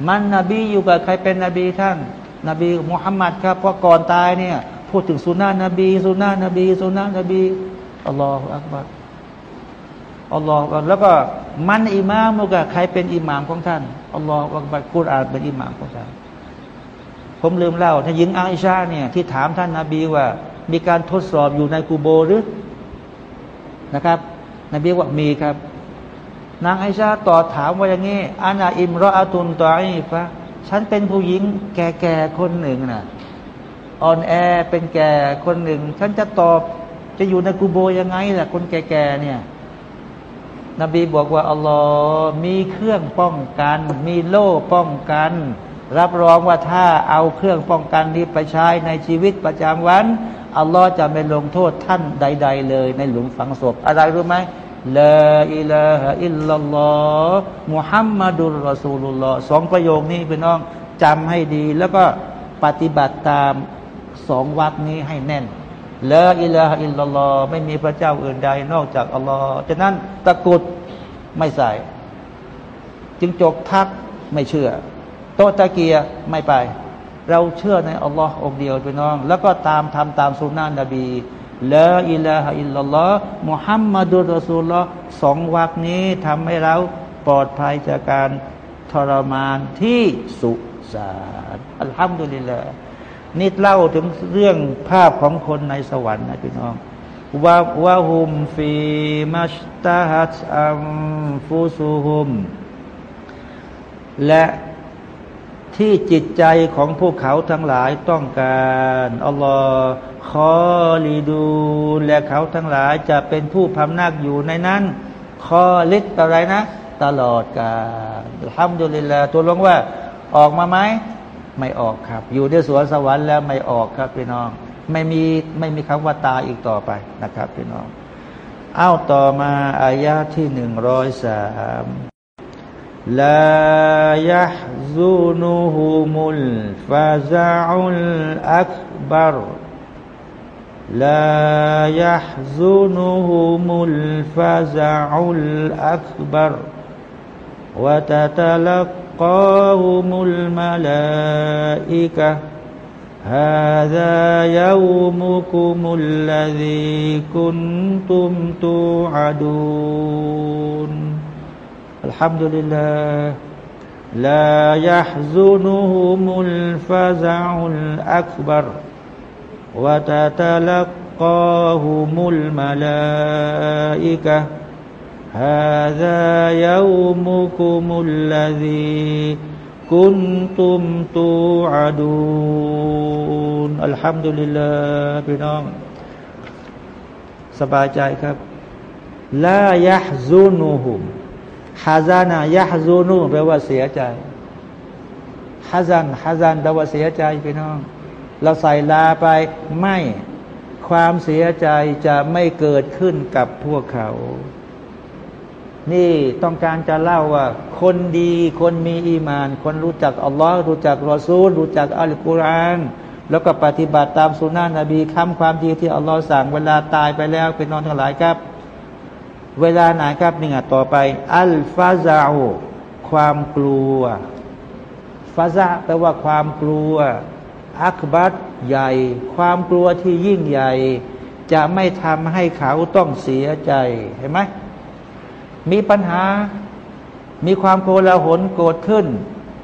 มันนบีอยู่กับใครเป็นนบีท่าน นบีมุฮัมมัดครับเพราะก่อนตายเนี่ย พูดถึงสุนานะนบีสุนานะนบีสุนานะนบีอัลลอฮฺอักบัรอัลลอฮฺแล้วก็มันอิมามกับใครเป็นอิหมามของท่านอัลลอฮฺอักบัรกุรอานเป็นอิหมามของท่าน ผมลืมเล่าท่านหญิงอาอิชาเนี่ยที่ถามท่านนาบีว่า มีการทดสอบอยู่ในกูโบหรือนะครับ นบีว่ามีครับ นางไอชาตอบถามว่าอย่างนี้อานาอิมรออาตุนตอไอฟะฉันเป็นผู้หญิงแก่ๆคนหนึ่งนะอ่อนแอเป็นแก่คนหนึ่ง ฉันจะตอบจะอยู่ในกูโบยังไงล่ะคนแก่ๆเนี่ย นบีบอกว่าอัลลอฮ์มีเครื่องป้องกัน มีโล่ป้องกัน รับรองว่าถ้าเอาเครื่องป้องกันนี้ไปใช้ในชีวิตประจำวัน อัลลอฮ์จะไม่ลงโทษท่านใด ๆ เลยในหลุมฝังศพ อะไรรู้ไหมلا إله إلا الله محمد رسول اللهสองประโยคนี้พี่น้องจำให้ดี แล้วก็ปฏิบัติตามสองวรรคนี้ให้แน่นلا إله إلا اللهไม่มีพระเจ้าอื่นใดนอกจากอัลลอฮ์ฉะนั้นตะกุดไม่ใส่ จึงจกทักไม่เชื่อ โตตะเกียไม่ไป เราเชื่อในอัลลอฮ์องเดียวพี่น้อง แล้วก็ตามทำตามสุนนะนบีละอิลาฮอิลลัลลอฮ์มุฮัมมัดุลรอซูลลอสองวักนี้ทำให้เราปลอดภัยจากการทรมานที่สุสานอัลฮัมดุลิลลาห์นี่เล่าถึงเรื่องภาพของคนในสวรรค์นะพี่น้องว่าวะฮุมฟีมัชตาฮัตอัมฟุซุฮุม และ ที่จิตใจของพวกเขาทั้งหลายต้องการอัลลอฮ์คอลีดู และเขาทั้งหลายจะเป็นผู้พำนักอยู่ในนั้น คอลิดอะไรนะ ตลอดกาลทำดุลิลาตัวลงว่า ออกมาไหมไม่ออกครับ อยู่ในสวนสวรรค์แล้วไม่ออกครับพี่น้อง ไม่มีไม่มีคำว่าตาอีกต่อไปนะครับพี่น้อง เอาต่อมาอายาที่หนึ่งร้อยสาม لا يحزنهم الفزع الأكبر. لا يحزنهم الفزع الأكبر. وتتلقاهم الملائكة. هذا يومكم الذي كنتم توعدون. الحمد لله لا يحزنهم الفزع الأكبر وتتلقاهم الملائكة هذا يومكم الذي كنتم توعدون الحمد لله พี่น้องสบายใจครับลายะซูนูฮุม ฮาซานายะซูนูแปลว่าเสียใจฮาซันฮาซันแปลว่าเสียใจพี่น้อง เราใส่ลาไปไม่ความเสียใจจะไม่เกิดขึ้นกับพวกเขา นี่ต้องการจะเล่าว่า คนดีคนมีอีมาน คนรู้จักอัลลอฮ์รู้จักรอซูล รู้จักอัลกุรอานแล้วก็ปฏิบัติตามสุนนะนบีคำความดีที่อัลลอฮ์สั่งเวลาตายไปแล้วเป็นนอนทั้งหลายครับ เวลาไหนครับนี่ไงต่อไป อัลฟาซาโอความกลัวฟาซาแปลว่าความกลัว อักบัตใหญ่ ความกลัวที่ยิ่งใหญ่ จะไม่ทำให้เขาต้องเสียใจเห็นไหมมีปัญหา มีความโกลาหลโกรธขึ้น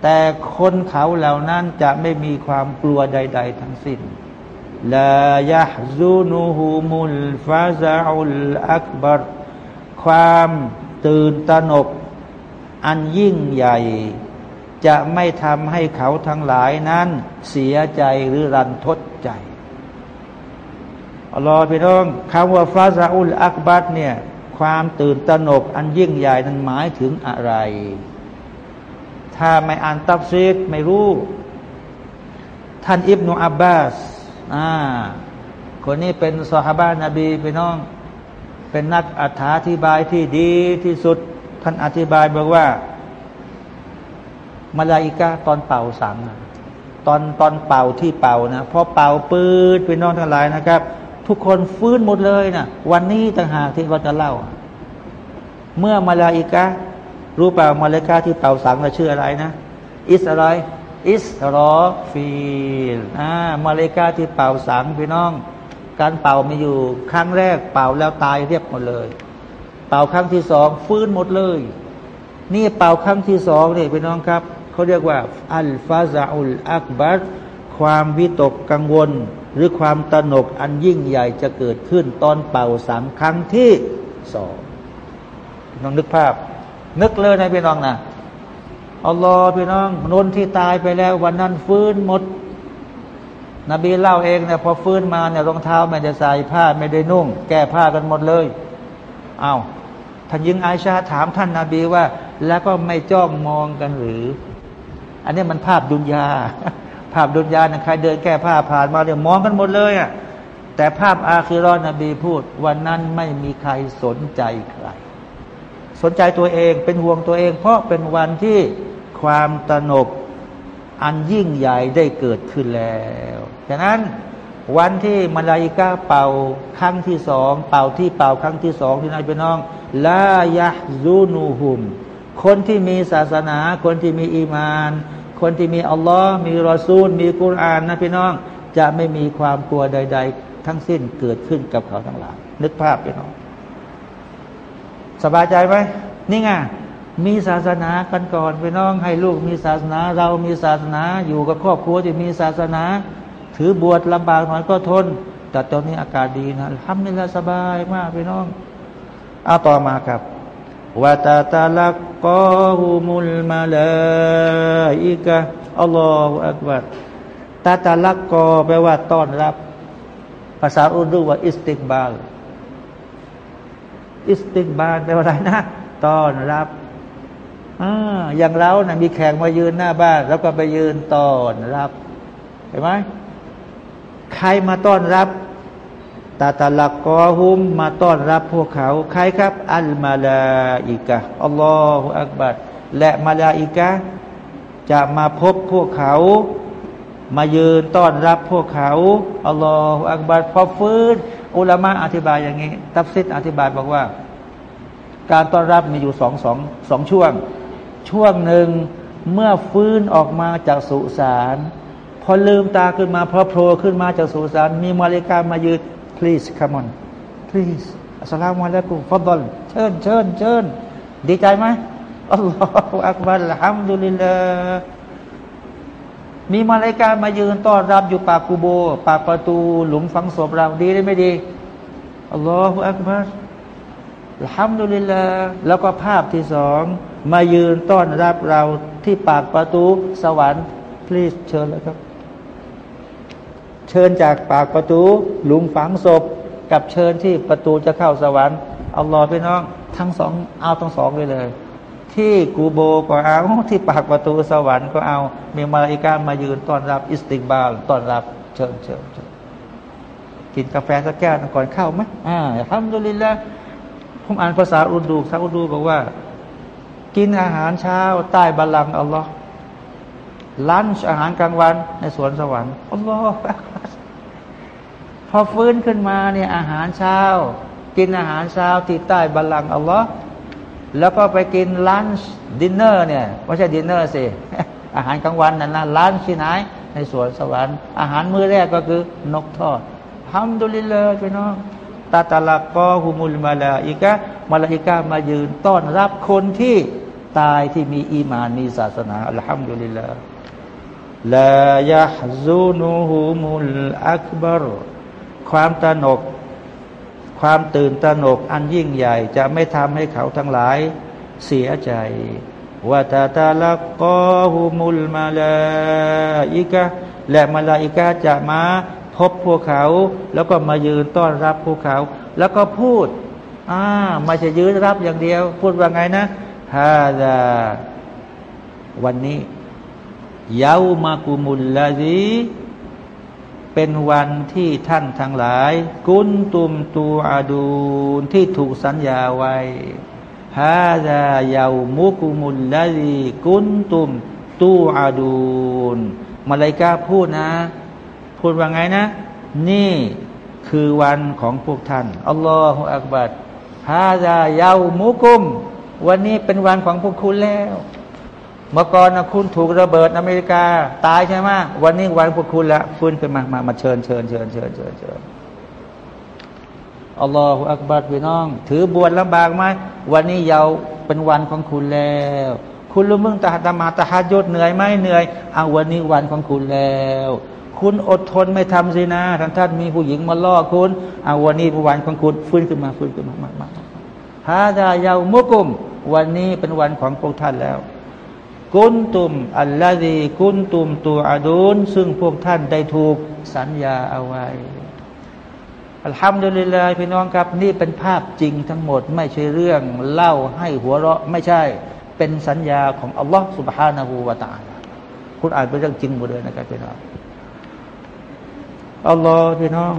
แต่คนเขาเหล่านั้นจะไม่มีความกลัวใด ๆ ทั้งสิ้นลายะซูนูฮูมุลฟาซาอุลอักบัร ความตื่นตระหนก อันยิ่งใหญ่ จะไม่ทำให้เขาทั้งหลายนั้น เสียใจหรือรันทดใจอัลลอฮฺพี่น้องคำว่าฟาซาอุลอักบัตเนี่ย ความตื่นตระหนก อันยิ่งใหญ่นั้นหมายถึงอะไร ถ้าไม่อ่านตับซีดไม่รู้ ท่านอิบนุอับบาสอ่าคนนี้เป็นสหบานนบีพี่น้อง เป็นนักอธิบายที่ดีที่สุด ท่านอธิบายบอกว่ามาลาอิกาตอนเป่าสังตอนตอนเป่าที่เป่านะพอเป่าปืดไปนอนทั้งหลายนะครับ ทุกคนฟื้นหมดเลยนะวันนี้ต่างหากที่เราจะเล่า เมื่อมาลาอิการู้เปล่ามาลาอิกาที่เป่าสังเราชื่ออะไรนะ อิสอะไรอิสรอฟีลอ่ามาลาอิกาที่เป่าสังพี่น้อง การเป่ามีอยู่ ครั้งแรกเป่าแล้วตายเรียบหมดเลย เป่าครั้งที่สองฟื้นหมดเลย นี่เป่าครั้งที่สองนี่พี่น้องครับเขาเรียกว่า อัลฟาซาอุลอักบัรความวิตกกังวล หรือความตนกอันยิ่งใหญ่จะเกิดขึ้น ตอนเป่าสามครั้งที่สองน้องนึกภาพ นึกเลยนะพี่น้องนะอัลลอฮ์พี่น้องนนที่ตายไปแล้ววันนั้นฟื้นหมด นบีเล่าเองเนี่ยพอฟื้นมาเนี่ยรองเท้าไม่ได้ใส่ผ้าไม่ได้นุ่ง แก้ผ้ากันหมดเลย เอา้าท่านยิงไอชาถามท่านนาบีว่า แล้วก็ไม่จ้องมองกันหรือ อันนี้มันภาพดุนยา ภาพดุนยานะใครเดินแก้ผ้าผ่านมาเนี่ยมองกันหมดเลยอะแต่ภาพอาคิรอนนบีพูด วันนั้นไม่มีใครสนใจใคร สนใจตัวเองเป็นห่วงตัวเอง เพราะเป็นวันที่ความตนก อันยิ่งใหญ่ได้เกิดขึ้นแล้วฉะนั้นวันที่มาลายิกาเป่าครั้งที่สองเป่าที่เป่าครั้งที่สองที่นายพี่น้องลายะซูนูฮุม คนที่มีศาสนา คนที่มีอีมาน คนที่มีอัลลอฮ์มีรอซูล มีกุรอานนะพี่น้อง จะไม่มีความกลัวใด ๆ ทั้งสิ้นเกิดขึ้นกับเขาทั้งหลายนึกภาพพี่น้อง สบายใจไหมนี่ไง มีศาสนากันก่อนพี่น้องให้ลูกมีศาสนา เรามีศาสนาอยู่กับครอบครัวที่มีศาสนา ถือบวชลำบากหน่อยก็ทน แต่ตอนนี้อากาศดีนะทำนี่ละสบายมากพี่น้องเอาต่อมาครับวาตาตาลักกอฮุมุลมาลาอิกะอัลลอฮฺอักบัรตาตาลักกอแปลว่าต้อนรับ ภาษาอุดูว่าอิสติกบาล อิสติกบาลแปลว่าอะไรนะ ต้อนรับ ออย่างเรานะ่ะมีแขกมายืนหน้าบ้าน แล้วก็ไปยืนต้อนรับเห็นไหมใครมาต้อนรับตาตาลักกอฮุมมาต้อนรับพวกเขา ใครครับ อัลมาลาอิกะอัลลอฮฺอักบัดและมาลาอิกะจะมาพบพวกเขา มายืนต้อนรับพวกเขาอัลลอฮฺอักบัดพอฟื้นอุลามะอธิบายอย่างนี้ ตัฟซิดอธิบายบอกว่า การต้อนรับมีอยู่สองสองสองช่วง ช่วงหนึ่งเมื่อฟื้นออกมาจากสุสานพอลืมตาขึ้นมาพอโผล่ขึ้นมาจากสุสานมีมาเลกามายืน please come on please อัสลามุอะลัยกุมฟัดลเชิญเชิญเชิญดีใจไหมอัลลอฮฺอักบัลฮัมดุลิลลามีมาเลกามายืนต้อนรับอยู่ปากกูโบ ปากประตูหลุมฝังศพเราดีได้ไม่ดีอัลลอฮฺอักบัลฮัมดุลิลลาแล้วก็ภาพที่สอง มายืนต้อนรับเราที่ปากประตูสวรรค์ please เชิญเลยครับ เชิญจากปากประตูหลุมฝังศพ กับเชิญที่ประตูจะเข้าสวรรค์เอารอพี่น้อง ทั้งสองเอาทั้งสองเลยเลย ที่กูโบก็เอาที่ปากประตูสวรรค์ก็เอา มีมาลาอิกามายืนต้อนรับ อิสติกบาลต้อนรับเชิญเชิญเชิญกินกาแฟสักแก้วก่อนเข้าไหมอ่าالحمد للهผมอ่านภาษาอุรดูภาษาอุรดูบอกว่า กินอาหารเช้า ใต้บัลลังก์อัลลอฮ์ lunch อาหารกลางวัน ในสวนสวรรค์อัลลอฮ์พอฟื้นขึ้นมาเนี่ยอาหารเช้า กินอาหารเช้าที่ใต้บัลลังก์อัลลอฮ์แล้วก็ไปกิน lunch dinner เนี่ยไม่ใช่ดินเนอร์สิอาหารกลางวันนั่นนะ lunch ที่ไหนในสวนสวรรค์ อาหารมื้อแรกก็คือนกทอดทำดุลิลเลยพี่น้องตาตาลักกอฮุมุลมาลาอิกะมาลาอิกะมายืนต้อนรับคนที่ ตายที่มีอีมานมีศาสนาอัลฮัมดุลิลลาลายะซูนูฮุมุลอักบารความตนก ความตื่นตระหนกอันยิ่งใหญ่ จะไม่ทำให้เขาทั้งหลายเสียใจว่าตาตาลักกอฮุมุลมาลาอิกะและมาลาอิกะจะมาพบพวกเขา แล้วก็มายืนต้อนรับพวกเขา แล้วก็พูดอ่าไม่ใช่ยืนรับอย่างเดียว พูดว่าไงนะ ฮาดาวันนี้ยาวมากุมุลลาดีเป็นวันที่ท่านทั้งหลาย กุนตุมตูอาดูนที่ถูกสัญญาไว้ฮาดายาวมุกุมุลลาดีกุนตุมตูอาดูนมาเลายกาพูดนะ พูดว่าไงนะ นี่คือวันของพวกท่านอัลลอฮฺอักบัดฮาดายาวมุกุม วันนี้เป็นวันของพวกคุณแล้ว เมื่อก่อนนะคุณถูกระเบิดอเมริกา ตายใช่ไหมวันนี้วันพวกคุณละฟื้นขึ้นมามามาเชิญเชิญเชิญเชิญเชิญเชิญอัลลอฮฺอักบัดพี่น้อง ถือบวชลำบากไหมวันนี้ยาวเป็นวันของคุณแล้ว คุณรู้มึงตาตามาตาฮัดยศเหนื่อยไหมเหนื่อยเอาวันนี้วันของคุณแล้ว คุณอดทนไม่ทำสินะท่านท่านมีผู้หญิงมาล่อคุณเอาวันนี้เป็นวันของคุณฟื้นขึ้นมาฟื้นขึ้นมามามาฮาดายาวมุกุม วันนี้เป็นวันของพวกท่านแล้วกุนตุมอัลลอฮีกุนตุมตูอาดูนซึ่งพวกท่านได้ถูกสัญญาเอาไว้อัลฮัมดุลิลลาห์พี่น้องครับ นี่เป็นภาพจริงทั้งหมด ไม่ใช่เรื่องเล่าให้หัวเราะ ไม่ใช่เป็นสัญญาของอัลลอฮ์ سبحانه และ تعالى คุณอ่านเป็นเรื่องจริงหมดเลยนะครับพี่น้องอัลลอฮ์พี่น้อง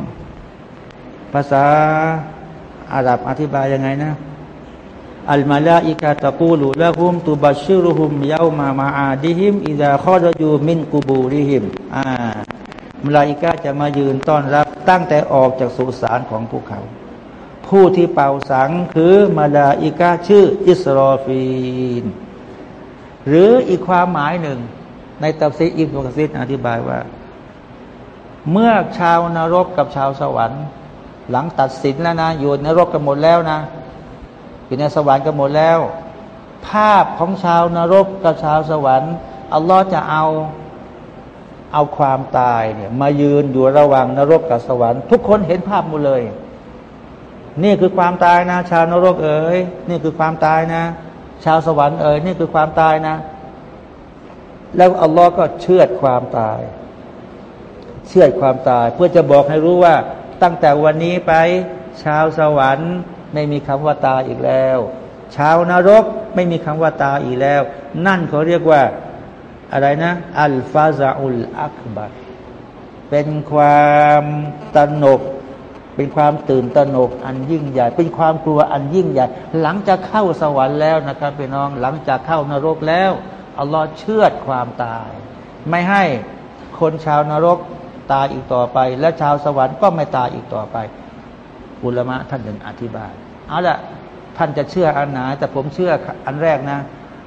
ภาษาอาหรับอธิบายยังไงนะ อัลมาลาอิกาตะกูลุละหุมตุบัชิรุหุมยาวมามาอาดิหิมอิดาคอดยูมินกูบูริหิมอ่ามลาอิกาจะมายืนต้อนรับ ตั้งแต่ออกจากสุสานของพวกเขา ผู้ที่เป่าสังคือมาลาอิกาชื่อ อิสรอฟีน หรืออีกความหมายหนึ่ง ในตัฟซีอิบนุกซิดอธิบายว่า เมื่อชาวนรกกับชาวสวรรค์ หลังตัดสินแล้วนะอยู่นรกกันหมดแล้วนะ อยู่ในสวรรค์กันหมดแล้ว ภาพของชาวนรกกับชาวสวรรค์อัลลอฮ์จะเอาเอาความตายเนี่ยมายืนอยู่ระหว่างนรกกับสวรรค์ ทุกคนเห็นภาพหมดเลย นี่คือความตายนะ ชาวนรกเอ๋ยนี่คือความตายนะ ชาวสวรรค์เอ๋ยนี่คือความตายนะ แล้วอัลลอฮ์ก็เชื่อดความตาย เชื่อดความตาย เพื่อจะบอกให้รู้ว่าตั้งแต่วันนี้ไป ชาวสวรรค์ ไม่มีคำว่าตาอีกแล้ว ชาวนรกไม่มีคำว่าตาอีกแล้ว นั่นเขาเรียกว่าอะไรนะ อัลฟาซาอุลอักบัรเป็นความตนก เป็นความตื่นตระหนกอันยิ่งใหญ่ เป็นความกลัวอันยิ่งใหญ่ หลังจากเข้าสวรรค์แล้วนะครับพี่น้องหลังจากเข้านรกแล้วอัลลอฮ์เชื่อความตาย ไม่ให้คนชาวนรกตายอีกต่อไป และชาวสวรรค์ก็ไม่ตายอีกต่อไปอุลมะท่านหนึ่งอธิบาย เอาละท่านจะเชื่ออันไหนแต่ผมเชื่ออันแรกนะ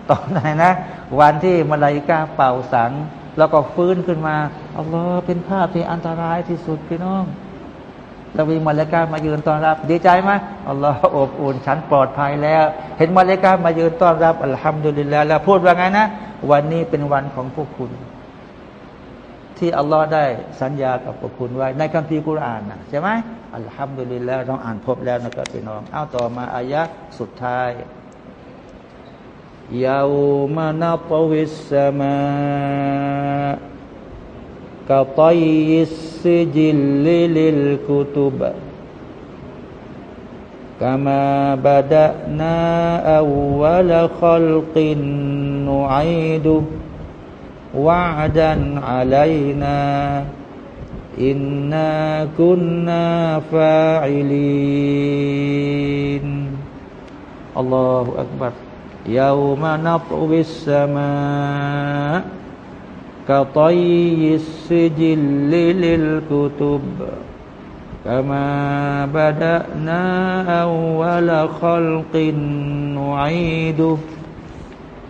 ตอนไหนนะ วันที่มาลายกาเป่าสัง แล้วก็ฟื้นขึ้นมาอัลลอฮ์เป็นภาพที่อันตรายที่สุดพี่น้องเรามีมาลายกามายืนต้อนรับ ดีใจไหมอัลลอฮ์อบอุ่นฉันปลอดภัยแล้ว เห็นมาลายกามายืนต้อนรับอัลฮัมดุลิลลาห์แล้วพูดว่าไงนะ วันนี้เป็นวันของพวกคุณ ที่อัลลอฮ์ได้สัญญากับพวกคุณไว้ในคัมภีร์กุรอานนะใช่ไหม อัลฮัมดุลิลลาห์เราอ่านพบแล้วนะครับพี่น้อง เอาต่อมาอายะสุดท้ายยาวมานาปวิสมากะตยิสจิลลิลิลกุตุบ كما بدأنا أول خلق نعيده وعدا علينا إنا كنا فاعلين الله أكبر. يوم نطوي السماء كطي السجل للكتب كما بدأنا أول خلق نعيده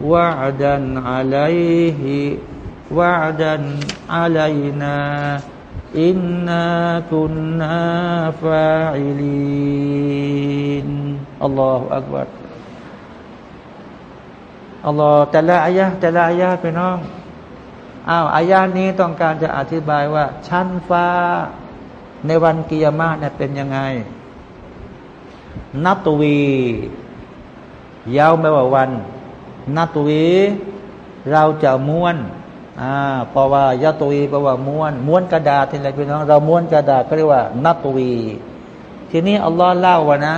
وعدا عليه وعدا علينا อินนาคุนนาฟาอิลีนอัลลอฮฺอักบัรอัลลอฮฺแต่ละอายะแต่ละอายะไปน้องอ้าวอายะนี้ต้องการจะอธิบายว่า ชั้นฟ้าในวันกิยามะเนี่ยเป็นยังไง นัตวียาวไม่ว่าวัน นัตวี เราจะม้วน อ่าเพราะว่ายาตุวีแปลว่าม้วน ม้วนกระดาษที่ไรพี่น้อง เราม้วนกระดาษก็เรียกว่านัตวี ทีนี้อัลลอฮ์เล่าว่านะ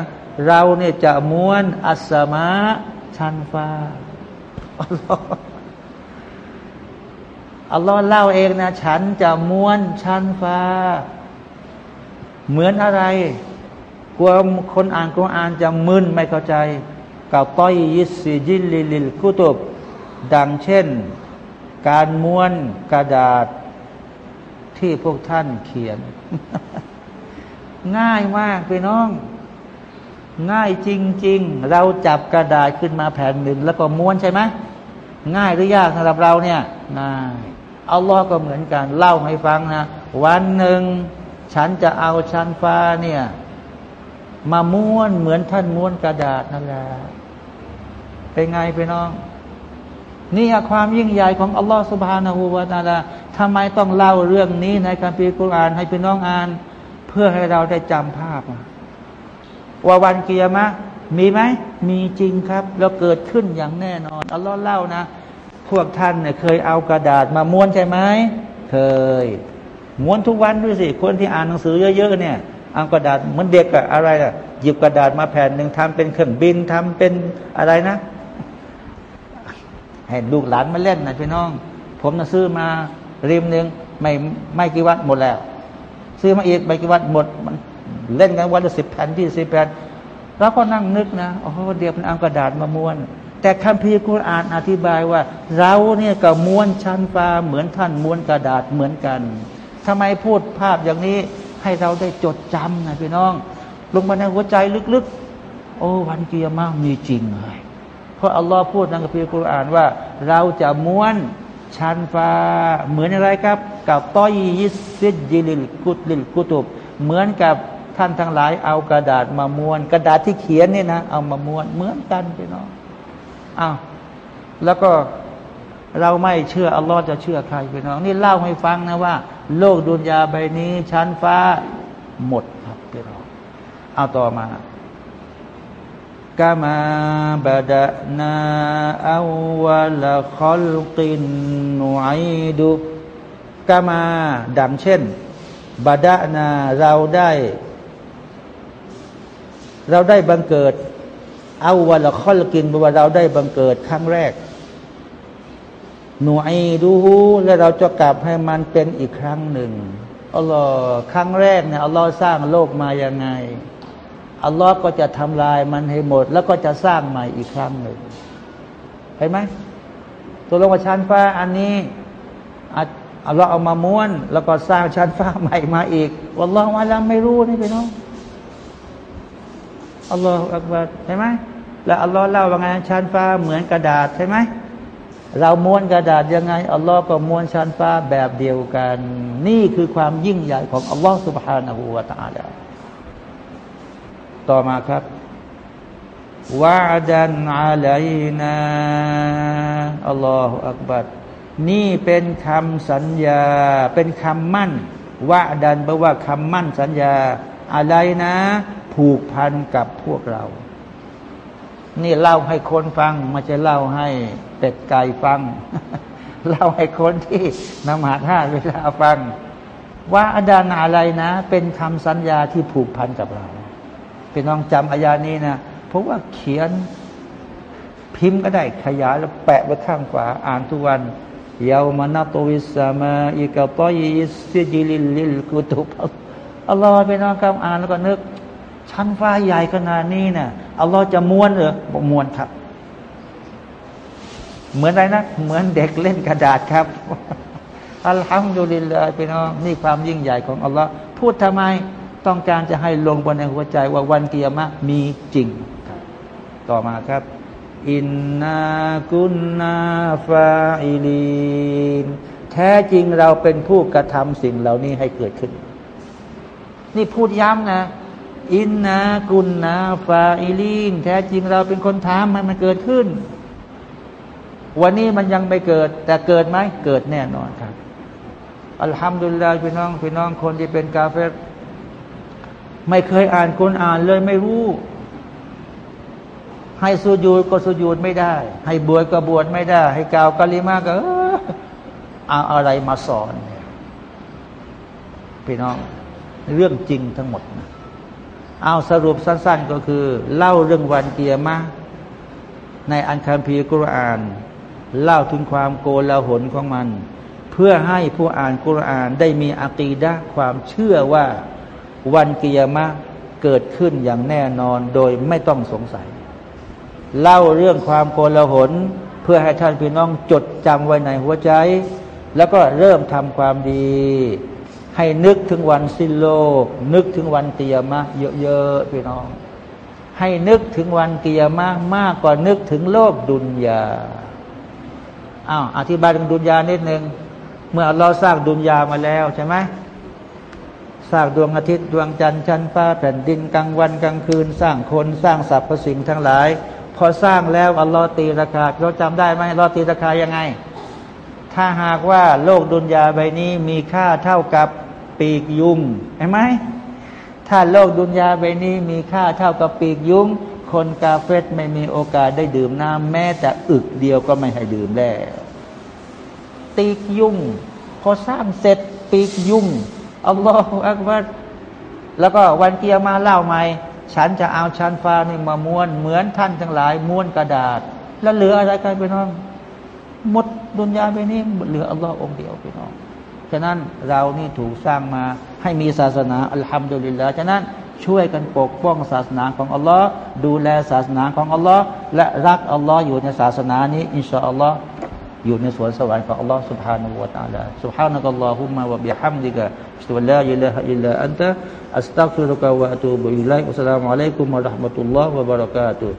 เราเนี่ยจะม้วนอัสมะชั้นฟ้าอัลลอฮ์อัลลอฮ์เล่าเองนะ ฉันจะม้วนชั้นฟ้า เหมือนอะไรกลัวคนอ่านกุรอานจะมึนไม่เข้าใจكطي السجل للكتبดังเช่น การม้วนกระดาษที่พวกท่านเขียน ง่ายมากพี่น้อง ง่ายจริง ๆ เราจับกระดาษขึ้นมาแผ่นหนึ่งแล้วก็ม้วนใช่ไหมง่ายหรือยากสำหรับเราเนี่ยง่ายเอาล้อก็เหมือนกันเล่าให้ฟังนะ วันหนึ่งฉันจะเอาชั้นฟ้าเนี่ย มาม้วนเหมือนท่านม้วนกระดาษนั่นแหละเป็นไงพี่น้อง นี่ความยิ่งใหญ่ของอัลลอฮฺสุบฮานาหูวาตาลาทำไมต้องเล่าเรื่องนี้ในคัมภีร์กุรอานให้พี่น้องอ่าน เพื่อให้เราได้จำภาพ ว่าวันเกียร์มะมีไหมมีจริงครับ แล้วเกิดขึ้นอย่างแน่นอนอัลลอฮ์เล่านะ พวกท่านเนี่ยเคยเอากระดาษมาม้วนใช่ไหมเคย ม้วนทุกวันด้วยสิคนที่อ่านหนังสือเยอะๆเนี่ยเอากระดาษเหมือนเด็กอะอะไรอะหยิบกระดาษมาแผ่นหนึ่งทำเป็นเครื่องบินทำเป็นอะไรนะ ให้ลูกหลานมาเล่นนะพี่น้อง ผมนะซื้อมาริมหนึ่งไม่ไม่กี่วันหมดแล้ว ซื้อมาอีกไม่กี่วันหมดมันเล่นกันวันละสิบแผ่นที่สิบแผ่นเราก็นั่งนึกนะโอ้เดี๋ยวมันเอากระดาษมาม้วน แต่คัมภีร์คุรอานอธิบายว่า เราเนี่ยก็ม้วนชั้นฟ้าเหมือนท่านม้วนกระดาษเหมือนกันทำไมพูดภาพอย่างนี้ให้เราได้จดจำนะพี่น้อง ลงมาในหัวใจลึกๆ โอ้วันกิยามะฮ์มีจริงเลย เพราะอัลลอฮ์พูดในคัมภีร์คุรอานว่า เราจะม้วนชั้นฟ้าเหมือนอะไรครับ كطي السجل للكتب للكتب เหมือนกับท่านทั้งหลายเอากระดาษมาม้วน กระดาษที่เขียนนี่นะเอามาม้วนเหมือนกันพี่น้องอ้าวแล้วก็เราไม่เชื่ออัลลอฮ์จะเชื่อใครพี่น้อง นี่เล่าให้ฟังนะว่า โลกดุนยาใบนี้ชั้นฟ้าหมดครับพี่น้องเอาต่อมา กามาบดะนาอาวลคอลกินนุไอดุกามาดังเช่นบดะนาเราได้ เราได้บังเกิดเอาวละคอลกินว่าเราได้บังเกิดครั้งแรก หนูไอดูและเราจะกลับให้มันเป็นอีกครั้งหนึ่งอัลลอฮ์ครั้งแรกเนี่ยอัลลอฮ์สร้างโลกมายังไง อัลลอฮ์ก็จะทำลายมันให้หมด แล้วก็จะสร้างใหม่อีกครั้งหนึ่งเห็นไหมตัวลงว่าชั้นฟ้าอันนี้อัลลอฮ์เอามาม้วน แล้วก็สร้างชั้นฟ้าใหม่มาอีกวัลลอฮ์ว่าเราไม่รู้นี่ไปเน้องอัลลอฮ์อักบารใช่ไหมแล้วอัลลอฮ์เล่าว่าไงชั้นฟ้าเหมือนกระดาษใช่ไหมเราม้วนกระดาษยังไงอัลลอฮ์ก็ม้วนชั้นฟ้าแบบเดียวกัน นี่คือความยิ่งใหญ่ของอัลลอฮ์ سبحانه าหูวาตาลา ต่อมาครับวาดันอาลัยนาอัลลอฮฺอักบัดนี่เป็นคำสัญญา เป็นคำมั่นวาดันแปลว่าคำมั่นสัญญา อะไรนะ ผูกพันกับพวกเรา นี่เล่าให้คนฟังไม่ใช่เล่าให้เป็ดไก่ฟัง เล่าให้คนที่นมาท่าเวลาฟังوعدا علينا เป็นคำสัญญาที่ผูกพันกับเรา พี่น้องจำอายานี้นะเพราะว่าเขียนพิมพ์ก็ได้ขยายแล้วแปะไว้ข้างขวาอ่านทุกวันيوم نطوي السماء كطي السجل للكتبอัลลอฮ์พี่น้องครับอ่านแล้วก็นึก ชั้นฟ้าใหญ่ขนาดนี้นะ่ะอัลลอฮ์จะม้วนเหรอบอกม้วนครับ เหมือนอะไรนะ เหมือนเด็กเล่นกระดาษครับอัลฮัมดุลิลลาห์พี่น้องนี่ความยิ่งใหญ่ของอัลลอฮ์พูดทำไม ต้องการจะให้ลงบนในหัวใจว่าวันเกียรมะมีจริงต่อมาครับ อินนากุนนาฟาอิลีนแท้จริงเราเป็นผู้กระทำสิ่งเหล่านี้ให้เกิดขึ้น นี่พูดย้ำนะ อินนากุนนาฟาอิลีนแท้จริงเราเป็นคนทำให้มันเกิดขึ้น วันนี้มันยังไม่เกิด แต่เกิดไหมเกิดแน่นอนครับ อัลฮัมดุลิลลาห์พี่น้องพี่น้องคนที่เป็นกาเฟร ไม่เคยอ่านคนอ่านเลยไม่รู้ ให้สุญูดก็สุญูดไม่ได้ ให้บวชก็บวชไม่ได้ ให้กล่าวกะลิมาก็เอาอะไรมาสอนพี่น้องเรื่องจริงทั้งหมดนะเอาสรุปสั้น ๆก็คือ เล่าเรื่องวันเกียร์มาในอันคัมภีร์กุรอาน เล่าถึงความโกลาหลของมัน เพื่อให้ผู้อ่านกุรอานได้มีอะกีดะความเชื่อว่า วันกิยามะเกิดขึ้นอย่างแน่นอนโดยไม่ต้องสงสัย เล่าเรื่องความโกลาหลเพื่อให้ท่านพี่น้องจดจำไว้ในหัวใจ แล้วก็เริ่มทำความดี ให้นึกถึงวันสิ้นโลก นึกถึงวันกิยามะเยอะๆพี่น้อง ให้นึกถึงวันกิยามะมากกว่านึกถึงโลกดุนยาอ้าวอธิบายถึงดุนยานิดนึงเมื่อเราสร้างดุนยามาแล้วใช่ไหม สร้างดวงอาทิตย์ดวงจันทร์ชั้นฟ้าแผ่นดินกลางวันกลางคืน สร้างคนสร้างสรรพสิ่งทั้งหลาย พอสร้างแล้วอัลลอฮ์ตีราคาเราจำได้ไหมอัลลอฮ์ตีราคายังไง ถ้าหากว่าโลกดุนยาใบนี้มีค่าเท่ากับปีกยุงเห็นไหมถ้าโลกดุนยาใบนี้มีค่าเท่ากับปีกยุงคนกาเฟตไม่มีโอกาสได้ดื่มน้ำแม้แต่อึกเดียวก็ไม่ให้ดื่มแล้วตีกยุงพอสร้างเสร็จปีกยุ่ง อัลลอฮฺอักบัรแล้วก็วันเกียร์มาเล่าใหม่ ฉันจะเอาชั้นฟ้านี่มาม้วน เหมือนท่านทั้งหลายม้วนกระดาษ แล้วเหลืออะไรกันไปน้องหมดดุนยาไปนี้เหลืออัลลอฮ์องเดียวไปน้องฉะนั้นเรานี่ถูกสร้างมาให้มีศาสนาอัลฮัมดุลิลลาห์ฉะนั้นช่วยกันปกป้องศาสนาของอัลลอฮ์ดูแลศาสนาของอัลลอฮ์และรักอัลลอฮ์อยู่ในศาสนานี้ อินชาอัลลอฮ์ อยู่ในสวนสวรรค์ของอัลลอฮ์ سبحانه และ تعالى سبحانك اللهم وبحمدك أشهد أن لا إله إلا أنت أستغفرك وأتوب إليك والسلام عليكم ورحمة الله وبركاته